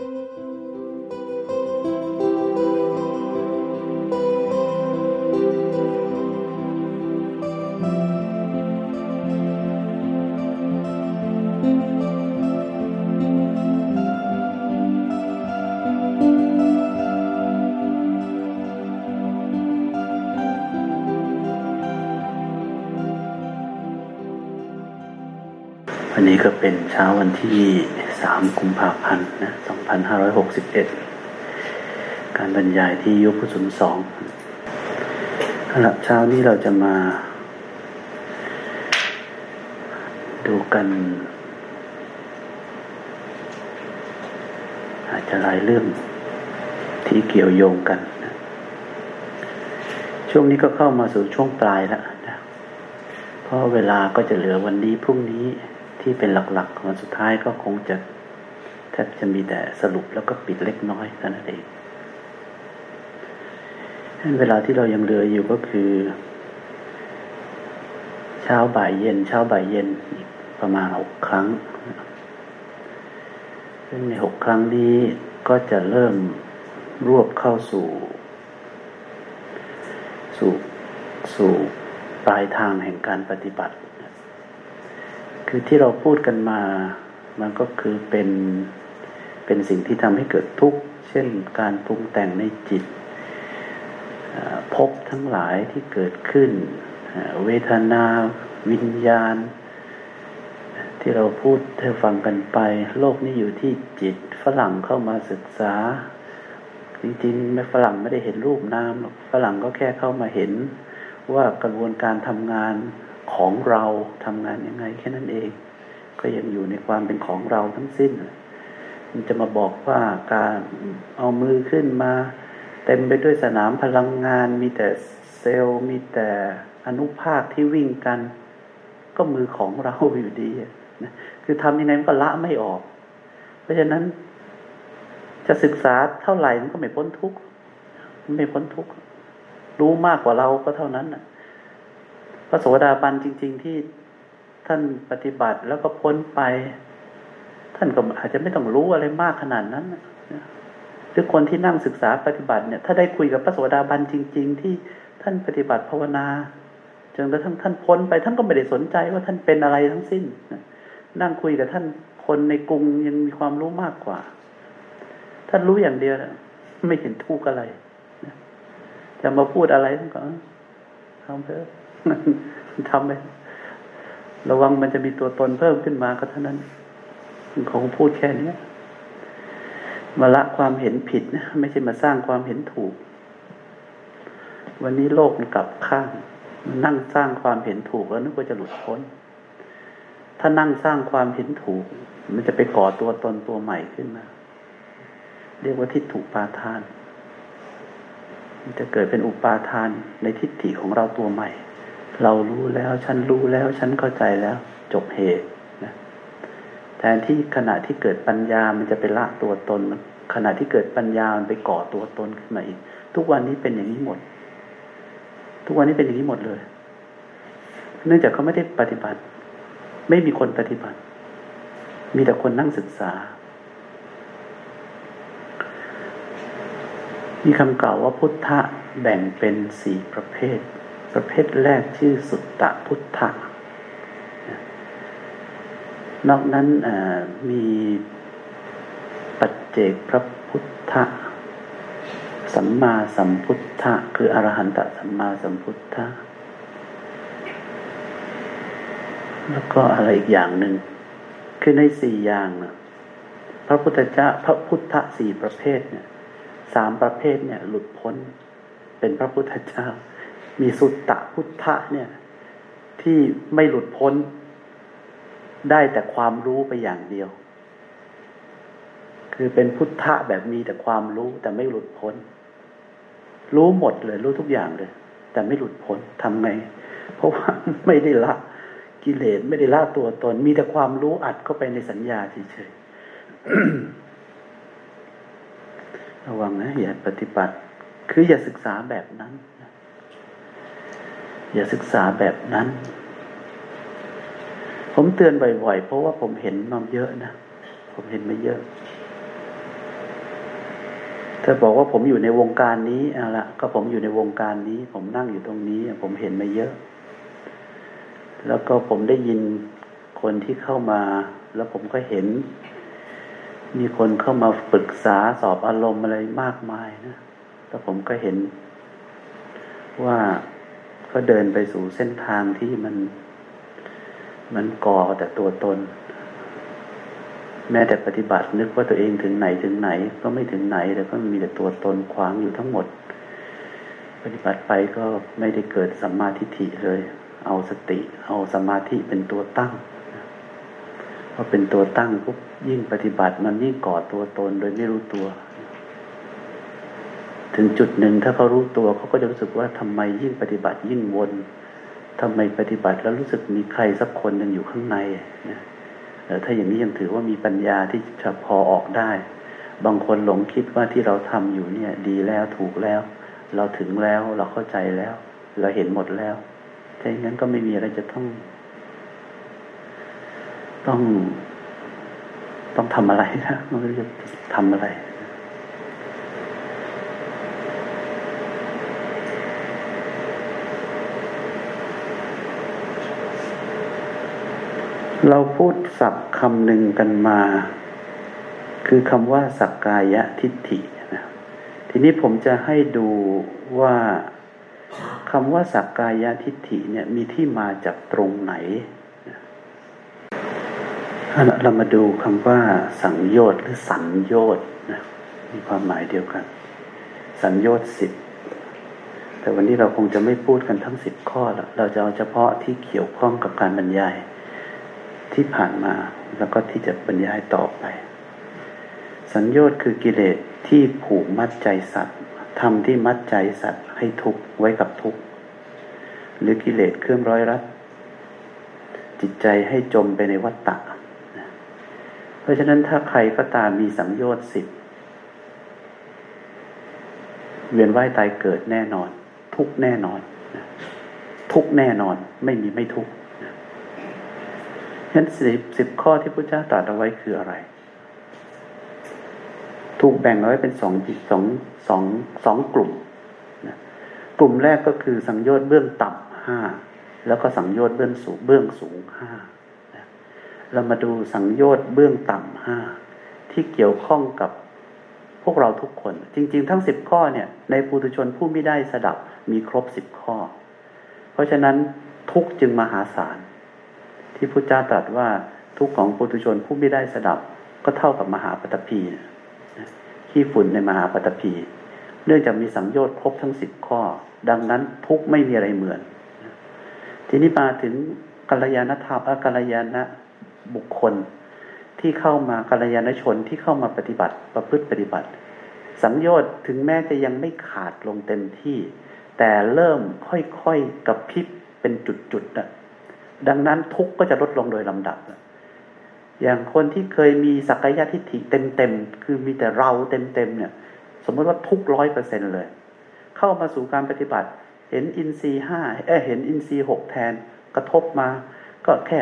วันนี้ก็เป็นเช้าวันที่ สามกุมภาพันธ์นะสองพันห้าร้อยหกสิบเอ็ดการบรรยายที่ยุคพุทธสองสำหรับเช้านี้เราจะมา ดูกัน อาจจะหลายเรื่องที่เกี่ยวโยงกันนะช่วงนี้ก็เข้ามาสู่ช่วงปลายแล้วนะเพราะเวลาก็จะเหลือวันนี้พรุ่งนี้ ที่เป็นหลักๆวันสุดท้ายก็คงจะแทบจะมีแต่สรุปแล้วก็ปิดเล็กน้อยเท่านั้นเองเวลาที่เรายังเหลืออยู่ก็คือ เช้าบ่ายเย็น เช้าบ่ายเย็นอีกประมาณหกครั้ง ซึ่งในหกครั้งนี้ก็จะเริ่มรวบเข้าสู่ สู่ สู่ปลายทางแห่งการปฏิบัติ คือที่เราพูดกันมา มันก็คือเป็นเป็นสิ่งที่ทำให้เกิดทุกข์ เช่นการปรุงแต่งในจิตพบทั้งหลายที่เกิดขึ้น เวทนาวิญญาณ ที่เราพูดเธอฟังกันไป โลกนี้อยู่ที่จิตฝรั่งเข้ามาศึกษา จริงๆไม่ฝรั่งไม่ได้เห็นรูปนามหรอกฝรั่งก็แค่เข้ามาเห็นว่ากระบวนการทำงาน ของเราทำงานยังไง แค่นั้นเอง ก็ยังอยู่ในความเป็นของเราทั้งสิ้นมันจะมาบอกว่าการเอามือขึ้นมา เต็มไปด้วยสนามพลังงาน มีแต่เซลล์มีแต่อนุภาคที่วิ่งกัน ก็มือของเราอยู่ดีนะคือทำยังไงมันก็ละไม่ออก เพราะฉะนั้น จะศึกษาเท่าไหร่มันก็ไม่พ้นทุกข์ไม่พ้นทุกข์รู้มากกว่าเราก็เท่านั้นนะ พระโสดาบันจริง ๆ ที่ท่านปฏิบัติแล้วก็พ้นไป ท่านก็อาจจะไม่ต้องรู้อะไรมากขนาดนั้นหรือคนที่นั่งศึกษาปฏิบัติเนี่ย ถ้าได้คุยกับพระโสดาบันจริง ๆ ที่ท่านปฏิบัติภาวนาจนกระทั่งท่านพ้นไป ท่านก็ไม่ได้สนใจว่าท่านเป็นอะไรทั้งสิ้นนั่งคุยกับท่านคนในกรุงยังมีความรู้มากกว่า ท่านรู้อย่างเดียวไม่เห็นทุกข์อะไรจะมาพูดอะไรท่านก็ทำเถอะ ทำไประวังมันจะมีตัวตนเพิ่มขึ้นมาก็เท่านั้นคงพูดแค่นี้มาละความเห็นผิดนะไม่ใช่มาสร้างความเห็นถูก วันนี้โลกมันกลับข้าง มันนั่งสร้างความเห็นถูกแล้วนึกว่าจะหลุดพ้น ถ้านั่งสร้างความเห็นถูก มันจะไปก่อตัวตนตัวใหม่ขึ้นมา เรียกว่าทิฏฐุปาทาน มันจะเกิดเป็นอุปาทานในทิฏฐิของเราตัวใหม่ เรารู้แล้ว ฉันรู้แล้ว ฉันเข้าใจแล้ว จบเหตุนะแทนที่ขณะที่เกิดปัญญามันจะไปละตัวตนมันขณะที่เกิดปัญญามันไปก่อตัวตนขึ้นมาอีก ทุกวันนี้เป็นอย่างนี้หมด ทุกวันนี้เป็นอย่างนี้หมดเลย เนื่องจากเขาไม่ได้ปฏิบัติ ไม่มีคนปฏิบัติ มีแต่คนนั่งศึกษามีคำกล่าวว่าพุทธะแบ่งเป็นสี่ประเภท ประเภทแรกชื่อสุตตะพุทธะนอกนั้นมีปัจเจกพระพุทธะสัมมาสัมพุทธะคืออรหันตสัมมาสัมพุทธะแล้วก็อะไรอีกอย่างหนึ่งคือในสี่อย่างนะพระพุทธเจ้าพระพุทธสี่ประเภทเนี่ยสามประเภทเนี่ย หลุดพ้นเป็นพระพุทธเจ้า มีสุตตะพุทธะเนี่ย ที่ไม่หลุดพ้น ได้แต่ความรู้ไปอย่างเดียว คือเป็นพุทธะแบบมีแต่ความรู้แต่ไม่หลุดพ้น รู้หมดเลย รู้ทุกอย่างเลย แต่ไม่หลุดพ้นทำไง เพราะว่าไม่ได้ละกิเลสไม่ได้ละตัวตน มีแต่ความรู้อัดเข้าไปในสัญญาเฉยๆระวังนะอย่าปฏิบัติ คืออย่าศึกษาแบบนั้น อย่าศึกษาแบบนั้น ผมเตือนบ่อยๆ เพราะว่าผมเห็นมาเยอะนะ ผมเห็นมาเยอะ ถ้าบอกว่าผมอยู่ในวงการนี้เอาละก็ผมอยู่ในวงการนี้ ผมนั่งอยู่ตรงนี้ ผมเห็นมาเยอะ แล้วก็ผมได้ยินคนที่เข้ามา แล้วผมก็เห็น มีคนเข้ามาปรึกษาสอบอารมณ์อะไรมากมายนะแล้วผมก็เห็นว่า ก็เดินไปสู่เส้นทางที่มัน มันก่อแต่ตัวตน แม้แต่ปฏิบัตินึกว่าตัวเองถึงไหนถึงไหน ก็ไม่ถึงไหนแต่ก็มีแต่ตัวตนขวางอยู่ทั้งหมด ปฏิบัติไปก็ไม่ได้เกิดสัมมาทิฏฐิเลย เอาสติ เอาสมาธิเป็นตัวตั้งพอเป็นตัวตั้งปุ๊บยิ่งปฏิบัติมันยิ่งก่อตัวตนโดยไม่รู้ตัว ถึงจุดหนึ่งถ้าเขารู้ตัวเขาก็จะรู้สึกว่าทำไมยิ่งปฏิบัติยิ่งวนทำไมปฏิบัติแล้วรู้สึกมีใครสักคนหนึ่งอยู่ข้างในนะถ้าอย่างนี้ยังถือว่ามีปัญญาที่จะพอออกได้ บางคนหลงคิดว่าที่เราทำอยู่เนี่ย ดีแล้วถูกแล้ว เราถึงแล้วเราเข้าใจแล้ว เราเห็นหมดแล้วถ้าอย่างนั้นก็ไม่มีอะไรจะต้อง ต้อง ต้องทำอะไรนะไม่รู้จะทำอะไร เราพูดศัพท์คำหนึ่งกันมา คือคำว่าสักกายะทิฏฐินะทีนี้ผมจะให้ดูว่าคำว่าสักกายะทิฏฐิเนี่ยมีที่มาจากตรงไหนเรามาดูคำว่า สังโยชน์หรือสัญโยชน์นะมีความหมายเดียวกัน สัญโยชน์สิบแต่วันนี้เราคงจะไม่พูดกันทั้งสิบข้อแล้วเราจะเอาเฉพาะที่เกี่ยวข้องกับการบรรยาย ที่ผ่านมาแล้วก็ที่จะบรรยายต่อไป สัญญชน์คือกิเลสที่ผูกมัดใจสัตว์ทำที่มัดใจสัตว์ให้ทุกข์ไว้กับทุกข์หรือกิเลสเครื่องร้อยรัดจิตใจให้จมไปในวัฏฏะเพราะฉะนั้นถ้าใครก็ตามมีสังโยชน์สิบเวียนว่ายตายเกิดแน่นอน ทุกแน่นอน ทุกแน่นอนไม่มีไม่ทุก ฉะนั้นสิบสิบข้อที่พระเจ้าตรัสเอาไว้คืออะไร ถูกแบ่งเอาไว้เป็นสองสองสองสองกลุ่มนะกลุ่มแรกก็คือสังโยชน์เบื้องต่ำห้าแล้วก็สังโยชน์เบื้องสูงเบื้องสูงห้าเรามาดูสังโยชน์เบื้องต่ำห้าที่เกี่ยวข้องกับพวกเราทุกคน จริง ๆ ทั้งสิบข้อเนี่ย ในปุถุชนผู้ไม่ได้สดับมีครบสิบข้อ เพราะฉะนั้นทุกจึงมหาศาล ที่พระเจ้าตรัสว่าทุกของปุถุชนผู้ไม่ได้สดับก็เท่ากับมหาปฐพีขี้ฝุ่นในมหาปฐพีเนื่องจากมีสังโยชน์ครบทั้งสิบข้อ ดังนั้นทุกไม่มีอะไรเหมือน ทีนี้มาถึงกัลยาณธรรมกัลยาณบุคคลที่เข้ามากัลยาณชนที่เข้ามาปฏิบัติประพฤติปฏิบัติ สังโยชน์ถึงแม้จะยังไม่ขาดลงเต็มที่ แต่เริ่มค่อยๆกับพิบเป็นจุดๆนะ ดังนั้นทุกก็จะลดลงโดยลำดับ อย่างคนที่เคยมีสักยะทิฏฐิเต็มๆ คือมีแต่เราเต็มๆเนี่ย สมมติว่าทุกร้อยเปอร์เซ็นเลย เข้ามาสู่การปฏิบัติ เห็นอินทรีห้าเอเห็นอินทรีหกแทนกระทบมา ก็แค่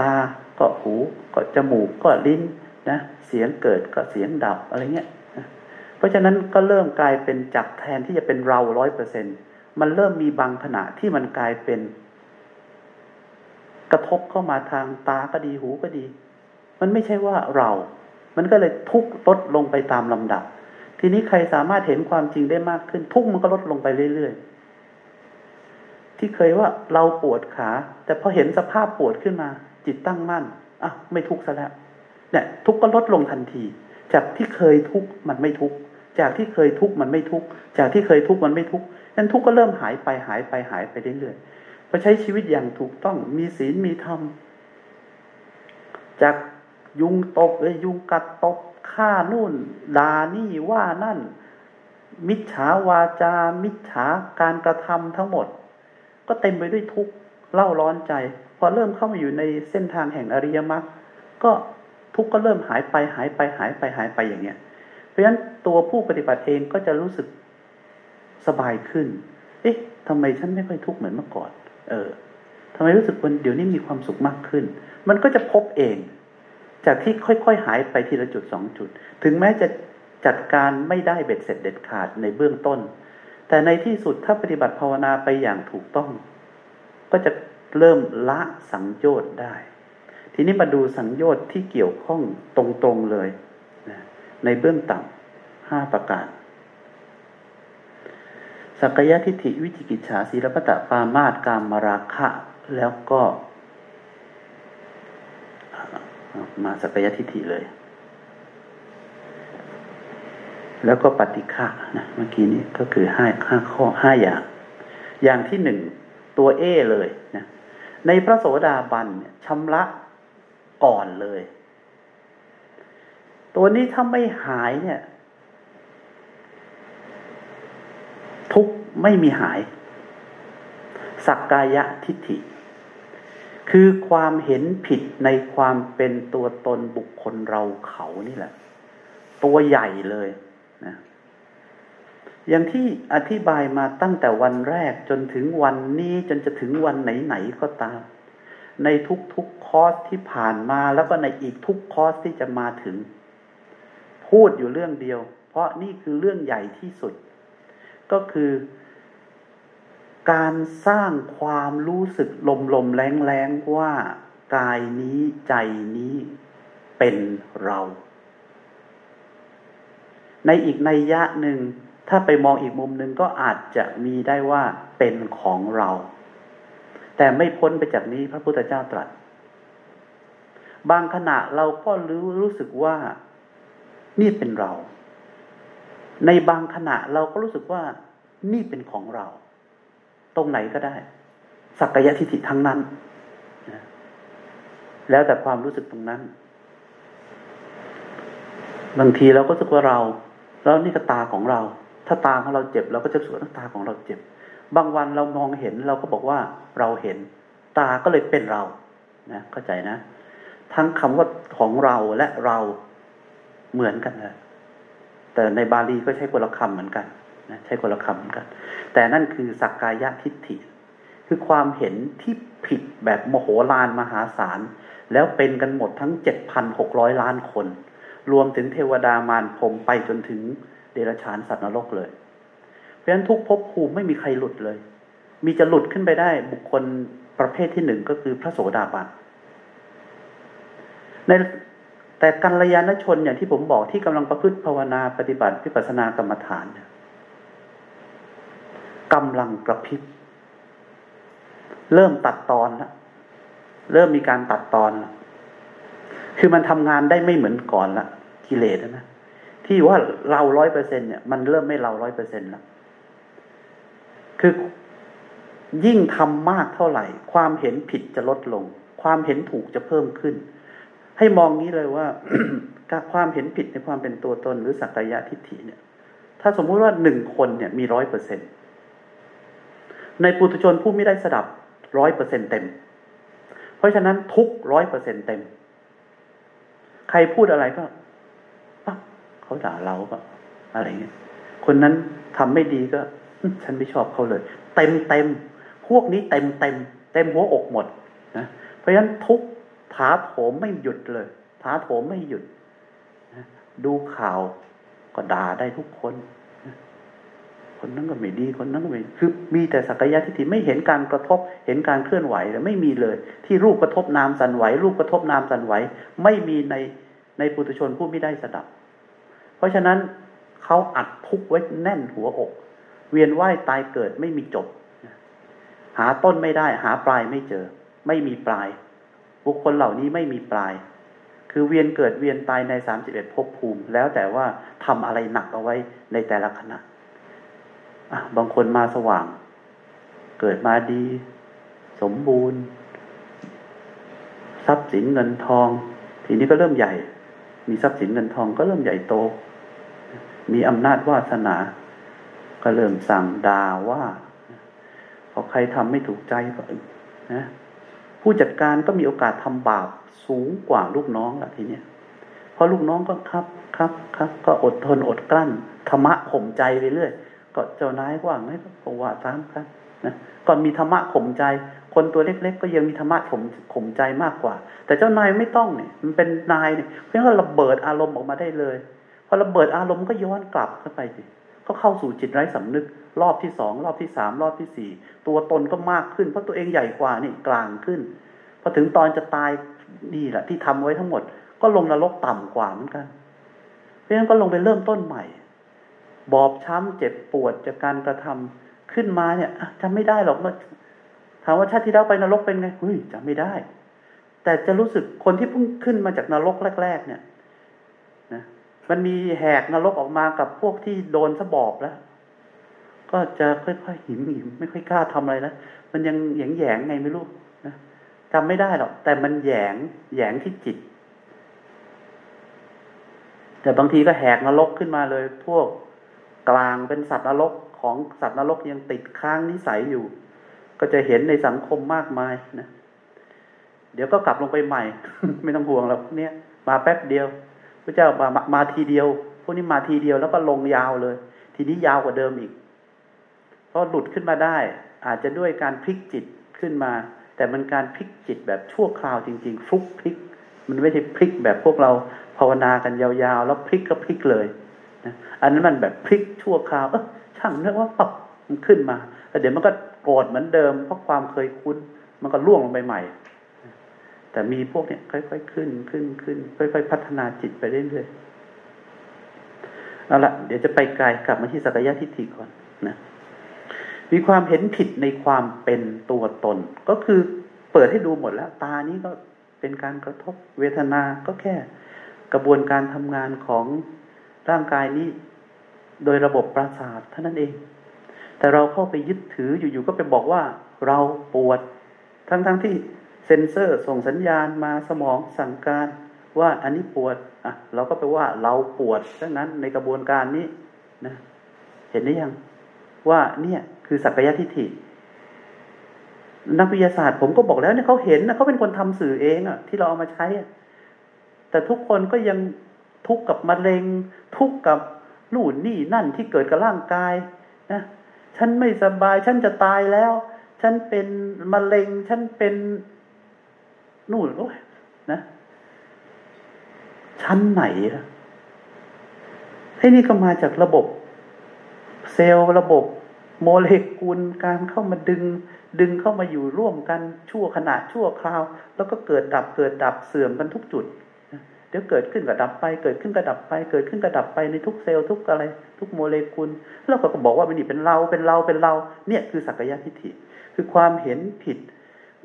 ตาก็หู ก็จมูกก็ลิ้นนะเสียงเกิดก็เสียงดับอะไรเงี้ยเพราะฉะนั้นก็เริ่มกลายเป็นจักแทนที่จะเป็นเราร้อยเปอร์เซ็นมันเริ่มมีบางขณะที่มันกลายเป็น กระทบเข้ามาทางตาก็ดีหูก็ดี มันไม่ใช่ว่าเรา มันก็เลยทุกลดลงไปตามลำดับ ทีนี้ใครสามารถเห็นความจริงได้มากขึ้น ทุกมันก็ลดลงไปเรื่อยๆ ที่เคยว่าเราปวดขา แต่พอเห็นสภาพปวดขึ้นมา จิตตั้งมั่นอะไม่ทุกข์ซะแล้วเนี่ยทุกข์ก็ลดลงทันที จากที่เคยทุกข์มันไม่ทุกข์จากที่เคยทุกข์มันไม่ทุกข์จากที่เคยทุกข์มันไม่ทุกข์นั้นทุกข์ก็เริ่มหายไปหายไปหายไปเรื่อยๆ พอใช้ชีวิตอย่างถูกต้องมีศีลมีธรรม จากยุงตบเลยยุงกัดตบฆ่านู่นดานี่ว่านั่น มิจฉาวาจา มิจฉาการกระทำทั้งหมด ก็เต็มไปด้วยทุกข์เล่าร้อนใจ พอเริ่มเข้ามาอยู่ในเส้นทางแห่งอริยมรรคก็ทุกข์ก็เริ่มหายไปหายไปหายไปหายไปอย่างเนี้ยเพราะฉะนั้นตัวผู้ปฏิบัติเองก็จะรู้สึกสบายขึ้น เอ๊ะทำไมฉันไม่ค่อยทุกข์เหมือนเมื่อก่อน เออทำไมรู้สึกวันเดี๋ยวนี้มีความสุขมากขึ้น มันก็จะพบเอง จากที่ค่อยๆหายไปทีละจุดสองจุด ถึงแม้จะจัดการไม่ได้เบ็ดเสร็จเด็ดขาดในเบื้องต้น แต่ในที่สุดถ้าปฏิบัติภาวนาไปอย่างถูกต้อง ก็จะเริ่มละสังโยชน์ได้ ทีนี้มาดูสังโยชน์ที่เกี่ยวข้องตรงๆเลย ในเบื้องต่ำห้าประการ สักยะทิฏฐิวิจิกิจฉาศีลปตะปามาตกามมาราคะ แล้วก็มาสักยะทิฏฐิเลย แล้วก็ปฏิฆะนะเมื่อกี้นี้ก็คือห้าห้าข้อห้าอย่าง อย่างที่หนึ่งตัวเอเลยนะในพระโสดาบันชำระก่อนเลย ตัวนี้ถ้าไม่หายเนี่ย ทุกไม่มีหาย สักกายะทิฏฐิ คือความเห็นผิดในความเป็นตัวตนบุคคลเราเขานี่แหละ ตัวใหญ่เลยนะอย่างที่อธิบายมาตั้งแต่วันแรกจนถึงวันนี้จนจะถึงวันไหน ๆ ก็ตาม ในทุกๆคอร์สที่ผ่านมาแล้วก็ในอีกทุกคอร์สที่จะมาถึง พูดอยู่เรื่องเดียว เพราะนี่คือเรื่องใหญ่ที่สุด ก็คือการสร้างความรู้สึกลมลมแรงแรงว่ากายนี้ใจนี้เป็นเรา ในอีกในยะหนึ่ง ถ้าไปมองอีกมุมหนึ่งก็อาจจะมีได้ว่าเป็นของเรา แต่ไม่พ้นไปจากนี้พระพุทธเจ้าตรัส บางขณะเราก็รู้รู้สึกว่า นี่เป็นเรา ในบางขณะเราก็รู้สึกว่านี่เป็นของเรา ตรงไหนก็ได้ สักกายทิฏฐิทั้งนั้น แล้วแต่ความรู้สึกตรงนั้น บางทีเราก็รู้สึกว่าเรา แล้วนี่ก็ตาของเรา ถ้าตาของเราเจ็บ เราก็จะสว่าตาของเราเจ็บ บางวันเรามองเห็นเราก็บอกว่าเราเห็น ตาก็เลยเป็นเรา นะเข้าใจนะ ทั้งคำว่าของเราและเราเหมือนกันเลย แต่ในบาลีก็ใช้คนละคำเหมือนกันนะใช้คนละคำเหมือนกัน แต่นั่นคือสักกายทิฏฐิ คือความเห็นที่ผิดแบบโมโหลานมหาศาล แล้วเป็นกันหมดทั้งเจ็ดพันหกร้อยล้านคน รวมถึงเทวดามารพรมไปจนถึงเดรัจฉานสัตว์นรกเลย เพราะฉะนั้นทุกภพภูมิไม่มีใครหลุดเลย มีจะหลุดขึ้นไปได้บุคคลประเภทที่หนึ่งก็คือพระโสดาบันใน แต่กัลยาณชนอย่างที่ผมบอกที่กำลังประพฤติภาวนาปฏิบัติวิปัสสนากรรมฐานเนี่ยกำลังกระพริบเริ่มตัดตอนแล้วเริ่มมีการตัดตอนแล้วคือมันทำงานได้ไม่เหมือนก่อนละกิเลสนะที่ว่าเราร้อยเปอร์เซ็นเนี่ย มันเริ่มไม่เราร้อยเปอร์เซ็นแล้วคือยิ่งทำมากเท่าไหร่ ความเห็นผิดจะลดลง ความเห็นถูกจะเพิ่มขึ้น ให้มองนี้เลยว่าความเห็นผิดในความเป็นตัวตนหรือสักยะทิฏฐิเนี่ย ถ้าสมมุติว่าหนึ่งคนเนี่ยมีร้อยเปอร์เซ็นในปุถุชนผู้ไม่ได้สดับร้อยเปอร์เซ็นเต็ม เพราะฉะนั้นทุกร้อยเปอร์เซ็นเต็ม ใครพูดอะไรก็ปั๊บเขาด่าเราก็อะไรเงี้ยคนนั้นทำไม่ดีก็ ฉันไม่ชอบเขาเลย เต็มเต็มพวกนี้เต็มเต็มเต็มหัวอกหมดนะเพราะฉะนั้นทุก ถาโถมไม่หยุดเลยถาโถมไม่หยุดดูข่าวก็ด่าได้ทุกคน คนนั้นก็ไม่ดี คนนั้นก็ไม่คือมีแต่สักยะทิฏฐิไม่เห็นการกระทบ เห็นการเคลื่อนไหวแต่ไม่มีเลย ที่รูปกระทบนามสันไหว รูปกระทบนามสันไหว ไม่มีในในปุถุชนผู้ไม่ได้สดับ เพราะฉะนั้นเขาอัดทุกไว้แน่นหัวอก เวียนว่ายตายเกิดไม่มีจบ หาต้นไม่ได้ หาปลายไม่เจอ ไม่มีปลาย บุคคลเหล่านี้ไม่มีปลาย คือเวียนเกิดเวียนตายในสามสิบเอ็ดภพภูมิ แล้วแต่ว่าทำอะไรหนักเอาไว้ในแต่ละขณะบางคนมาสว่าง เกิดมาดี สมบูรณ์ ทรัพย์สินเงินทอง ทีนี้ก็เริ่มใหญ่ มีทรัพย์สินเงินทองก็เริ่มใหญ่โต มีอำนาจวาสนา ก็เริ่มสั่งด่าว่าพอใครทำไม่ถูกใจก็นะ ผู้จัดการก็มีโอกาสทำบาปสูงกว่าลูกน้องละทีเนี้ยพอลูกน้องก็ครับครับครับ ก็อดทนอดกลั้นธรรมะข่มใจไปเรื่อยก็เจ้านายว่าไงก็ว่าตามครับนะก็มีธรรมะข่มใจ คนตัวเล็ก ๆ ก็ยังมีธรรมะข่มข่มใจมากกว่า แต่เจ้านายไม่ต้องเนี่ย มันเป็นนายเนี่ยเพราะงั้นระเบิดอารมณ์ออกมาได้เลยพอระเบิดอารมณ์ก็ย้อนกลับเข้าไปสิก็เข้าสู่จิตไร้สำนึก รอบที่สองรอบที่สามรอบที่สี่ตัวตนก็มากขึ้น เพราะตัวเองใหญ่กว่านี่กลางขึ้นพอถึงตอนจะตายนี่แหละที่ทำไว้ทั้งหมด ก็ลงนรกต่ำกว่าเหมือนกัน เพราะฉะนั้นก็ลงไปเริ่มต้นใหม่ บอบช้ำเจ็บปวดจากการกระทำขึ้นมาเนี่ยจำไม่ได้หรอกว่าถามว่าชาติที่แล้วไปนรกเป็นไงเฮ้ยจำไม่ได้ แต่จะรู้สึกคนที่เพิ่งขึ้นมาจากนรกแรก ๆ เนี่ยนะมันมีแหกนรกออกมากับพวกที่โดนสบอบแล้ว ก็จะค่อยๆหิมหิมไม่ค่อยกล้าทำอะไรนะมันยังแยงแยงไงไม่รู้นะจำไม่ได้หรอก แต่มันแยงแยงที่จิต แต่บางทีก็แหกนรกขึ้นมาเลย พวกกลางเป็นสัตว์นรกของสัตว์นรกยังติดค้างนิสัยอยู่ ก็จะเห็นในสังคมมากมายนะเดี๋ยวก็กลับลงไปใหม่ ไม่ต้องห่วงหรอกเนี่ย มาแป๊บเดียวพระเจ้ามามาทีเดียวพวกนี้มาทีเดียวแล้วก็ลงยาวเลย ทีนี้ยาวกว่าเดิมอีก เพราะหลุดขึ้นมาได้ อาจจะด้วยการพลิกจิตขึ้นมา แต่มันการพลิกจิตแบบชั่วคราวจริง ๆฟุกพลิก มันไม่ใช่พลิกแบบพวกเราภาวนากันยาวๆ แล้วพลิกก็พลิกเลยนะอันนั้นมันแบบพลิกชั่วคราวเออช่างเนื่อว่าปับมันขึ้นมาแล้วเดี๋ยวมันก็โกรธเหมือนเดิม เพราะความเคยคุ้น มันก็ล่วงลงไปใหม่แต่มีพวกเนี้ยค่อยๆขึ้นขึ้นขึ้นค่อยๆพัฒนาจิตไปเรื่อยๆเอาละเดี๋ยวจะไปไกลกลับมาที่สักยะทิฏฐิก่อน มีความเห็นผิดในความเป็นตัวตน ก็คือเปิดให้ดูหมดแล้ว ตานี้ก็เป็นการกระทบเวทนาก็แค่กระบวนการทำงานของร่างกายนี้โดยระบบประสาทเท่านั้นเอง แต่เราเข้าไปยึดถืออยู่ๆก็ไปบอกว่าเราปวด ทั้งๆทที่เซนเซอร์ส่งสัญญาณมาสมองสั่งการว่าอันนี้ปวดอะเราก็ไปว่าเราปวดดังนั้นในกระบวนการนี้นะเห็นได้ยังว่าเนี่ย คือสักยะทิฏฐินักวิทยาศาสตร์ผมก็บอกแล้วเนี่ยเขาเห็นนะเขาเป็นคนทำสื่อเองอะที่เราเอามาใช้ แต่ทุกคนก็ยังทุกข์กับมะเร็ง ทุกข์กับนู่นนี่นั่นที่เกิดกับร่างกายนะฉันไม่สบาย ฉันจะตายแล้ว ฉันเป็นมะเร็ง ฉันเป็นนู่นโอ้ยนะชั้นไหนล่ะไอ้นี่ก็มาจากระบบ เซลล์ระบบ โมเลกุลการเข้ามาดึง ดึงเข้ามาอยู่ร่วมกันชั่วขณะชั่วคราว แล้วก็เกิดดับเกิดดับเสื่อมกันทุกจุด เดี๋ยวเกิดขึ้นก็ดับไป เกิดขึ้นก็ดับไป เกิดขึ้นก็ดับไปในทุกเซลล์ทุกอะไร ทุกโมเลกุล แล้วก็บอกว่ามันนี่เป็นเราเป็นเราเป็นเรา เนี่ยคือสักยะทิฏฐิ คือความเห็นผิด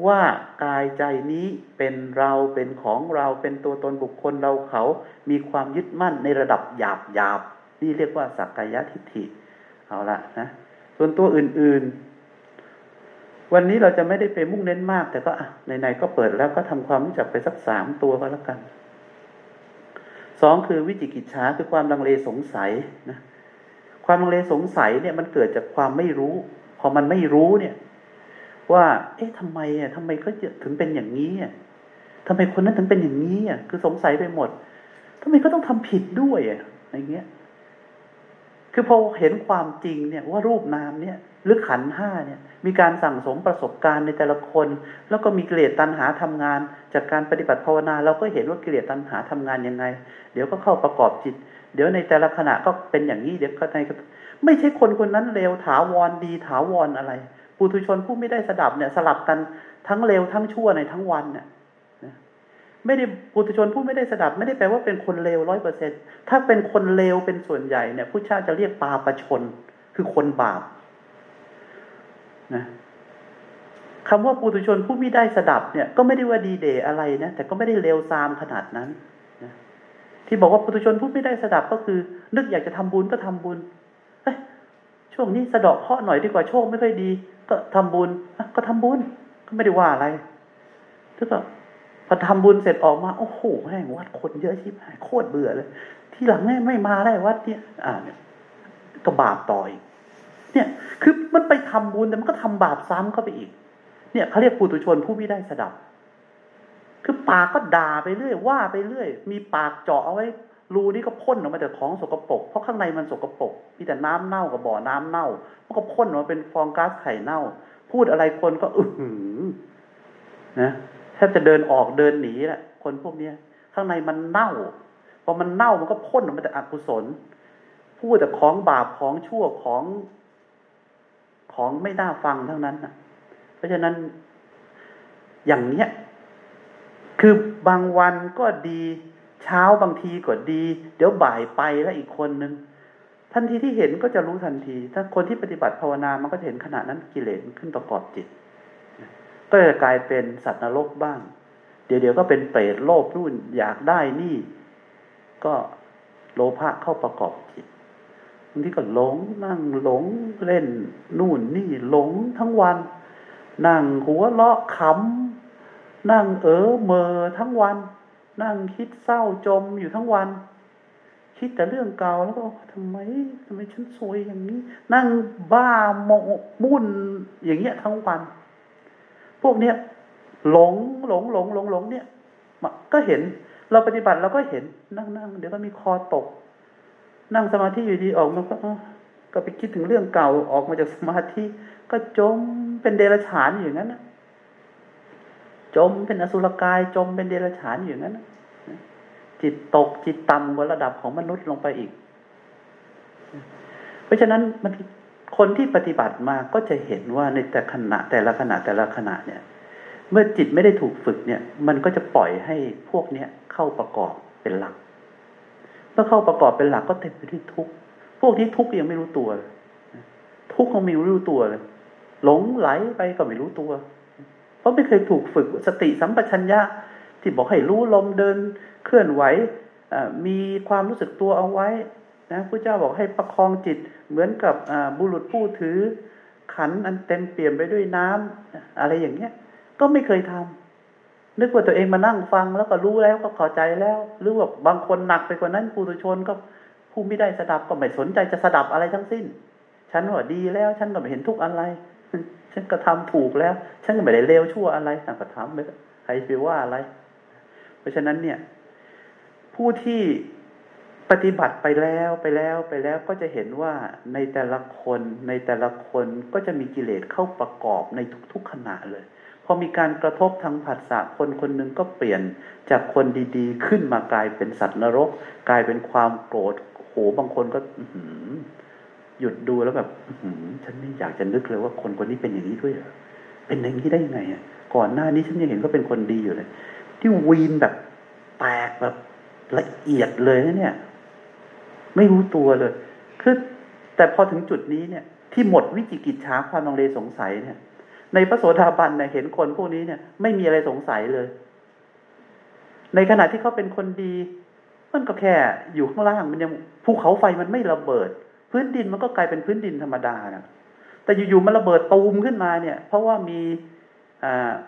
ว่ากายใจนี้เป็นเราเป็นของเราเป็นตัวตนบุคคลเราเขามีความยึดมั่นในระดับหยาบหยาบนี่เรียกว่าสักกายทิฏฐิ เอาละนะ ส่วนตัวอื่น ๆ วันนี้เราจะไม่ได้ไปมุ่งเน้นมาก แต่ก็ไหนๆก็เปิดแล้วก็ทำความรู้จักไปสักสามตัวก็แล้วกันสองคือวิจิกิจฉาคือความลังเลสงสัยนะความลังเลสงสัยเนี่ยมันเกิดจากความไม่รู้ พอมันไม่รู้เนี่ย ว่า เอ๊ะทำไมอะทำไมเขาถึงเป็นอย่างนี้อะทำไมคนนั้นถึงเป็นอย่างนี้อะคือสงสัยไปหมดทำไมก็ต้องทำผิดด้วยอะอะไรเงี้ย คือพอเห็นความจริงเนี่ยว่ารูปนามเนี่ยหรือขันห้าเนี่ยมีการสั่งสมประสบการณ์ในแต่ละคน แล้วก็มีกิเลสตัณหาทำงาน จากการปฏิบัติภาวนา เราก็เห็นว่ากิเลสตัณหาทำงานยังไง เดี๋ยวก็เข้าประกอบจิต เดี๋ยวในแต่ละขณะก็เป็นอย่างนี้เดี๋ยวก็ในไม่ใช่คนคนนั้นเลวถาวรดีถาวรอะไร ปุถุชนผู้ไม่ได้สดับเนี่ยสลับกันทั้งเร็วทั้งชั่วในทั้งวันเนี่ย ไม่ได้ปุถุชนผู้ไม่ได้สดับ ไม่ได้แปลว่าเป็นคนเลวร้อยเปอร์เซ็นถ้าเป็นคนเลวเป็นส่วนใหญ่เนี่ยผู้ชาจะเรียกปาประชน คือคนบาปนะคำว่าปุถุชนผู้ไม่ได้สดับเนี่ย ก็ไม่ได้ว่าดีเดย์อะไรนะแต่ก็ไม่ได้เลวซามขนาดนั้นนะที่บอกว่าปุถุชนผู้ไม่ได้สดับก็คือ นึกอยากจะทำบุญก็ทำบุญช่วงนี้สะดอกเคาะหน่อยดีกว่าโชคไม่ค่อยดี ก็ทำบุญก็ทำบุญก็ไม่ได้ว่าอะไรแล้วก็ พอทำบุญเสร็จออกมา โอ้โหแม่งวัดคนเยอะชิบหายโคตรเบื่อเลย ที่หลังแม่ไม่มาได้วัดเนี่ย อ่าเนี่ยก็บาปต่อย เนี่ย คือมันไปทำบุญแต่มันก็ทำบาปซ้ำเข้าไปอีก เนี่ยเขาเรียกปุถุชนผู้ไม่ได้สดับ คือปากก็ด่าไปเรื่อยว่าไปเรื่อย มีปากเจาะเอาไว้รูนี่ก็พ่นออกมาแต่ของสกปรกเพราะข้างในมันสกปรกมีแต่น้ำเน่ากับบ่อน้ำเน่ามันก็พ่นออกมาเป็นฟองก๊าซไข่เน่า พูดอะไรคนก็อื้อหือนะ แทบจะเดินออกเดินหนีแหละคนพวกเนี้ย ข้างในมันเน่าพอมันเน่ามันก็พ่นออกมาแต่อกุศล พูดแต่ของบาปของชั่วของของไม่น่าฟังทั้งนั้นนะเพราะฉะนั้นอย่างเนี้ย คือบางวันก็ดีเช้าบางทีก็ดี เดี๋ยวบ่ายไปแล้วอีกคนนึงทันทีที่เห็นก็จะรู้ทันที ถ้าคนที่ปฏิบัติภาวนามันก็จะเห็นขณะนั้นกิเลสขึ้นประกอบจิต ก็จะกลายเป็นสัตว์นรกบ้าง เดี๋ยวเดี๋ยวก็เป็นเปรตโลภรุ่นอยากได้นี่ ก็โลภะเข้าประกอบจิตบางทีก็หลงนั่งหลงเล่น นู่นนี่หลงทั้งวัน นั่งหัวเลาะขำนั่งเออเมอทั้งวัน นั่งคิดเศร้าจมอยู่ทั้งวัน คิดแต่เรื่องเก่าแล้วก็ทำไมทำไมฉันสวยอย่างนี้ นั่งบ้าโมมุ่นอย่างเงี้ยทั้งวัน พวกเนี้ยหลงหลงหลงหลงหลงเนี่ยก็เห็นเราปฏิบัติเราก็เห็นนั่งนั่งเดี๋ยวก็มีคอตก นั่งสมาธิอยู่ดีออกมาก็ก็ไปคิดถึงเรื่องเก่าออกมาจากสมาธิก็จมเป็นเดรัจฉานอย่างนั้นนะจมเป็นอสุรกายจมเป็นเดรัจฉานอย่างนั้นนะจิตตกจิตต่ำกว่าระดับของมนุษย์ลงไปอีก เพราะฉะนั้นมัน คนที่ปฏิบัติมาก็จะเห็นว่าในแต่ขณะแต่ละขณะแต่ละขณะเนี่ย เมื่อจิตไม่ได้ถูกฝึกเนี่ย มันก็จะปล่อยให้พวกเนี้ยเข้าประกอบเป็นหลัก เมื่อเข้าประกอบเป็นหลักก็เต็มไปด้วยทุกข์พวกที่ทุกข์ยังไม่รู้ตัวทุกข์เขาไม่รู้ตัวเลยหลงไหลไปก็ไม่รู้ตัว เพราะไม่เคยถูกฝึกสติสัมปชัญญะ ที่บอกให้รู้ลมเดินเคลื่อนไหวมีความรู้สึกตัวเอาไว้นะพระเจ้าบอกให้ประคองจิต เหมือนกับบุรุษผู้ถือขันอันเต็มเปี่ยมไปด้วยน้ำอะไรอย่างเงี้ย ก็ไม่เคยทำนึกว่าตัวเองมานั่งฟังแล้วก็รู้แล้วก็เข้าใจแล้ว หรือว่าบางคนหนักไปกว่านั้นปุถุชนก็ผู้ไม่ได้สดับก็ไม่สนใจจะสดับอะไรทั้งสิ้น ฉันว่าดีแล้ว ฉันก็ไม่เห็นทุกอะไร ฉันก็ทำถูกแล้ว ฉันก็ไม่ได้เลวชั่วอะไรต่างก็ทำไม่ใครไปว่าอะไร เพราะฉะนั้นเนี่ย ผู้ที่ ปฏิบัติไปแล้วไปแล้วไปแล้วก็จะเห็นว่าในแต่ละคนในแต่ละคนก็จะมีกิเลสเข้าประกอบในทุกๆขณะเลย พอมีการกระทบทางผัสสะคนคนหนึ่งก็เปลี่ยนจากคนดีๆ ขึ้นมากลายเป็นสัตว์นรก กลายเป็นความโกรธโหบางคนก็หยุดดูแล้วแบบฉันไม่อยากจะนึกเลยว่าคนคนนี้เป็นอย่างนี้ด้วยเหรอเป็นอย่างนี้ได้ยังไงอะก่อนหน้านี้ฉันยังเห็นก็เป็นคนดีอยู่เลย ที่วีนแบบแตกแบบละเอียดเลยนะเนี่ย ไม่รู้ตัวเลย คือแต่พอถึงจุดนี้เนี่ย ที่หมดวิจิกิจฉาความลังเลสงสัยเนี่ย ในพระโสดาบันเนี่ยเห็นคนพวกนี้เนี่ย ไม่มีอะไรสงสัยเลย ในขณะที่เขาเป็นคนดี มันก็แค่อยู่ข้างล่างมันยังภูเขาไฟมันไม่ระเบิด พื้นดินมันก็กลายเป็นพื้นดินธรรมดานะแต่อยู่ๆมันระเบิดตูมขึ้นมาเนี่ย เพราะว่ามี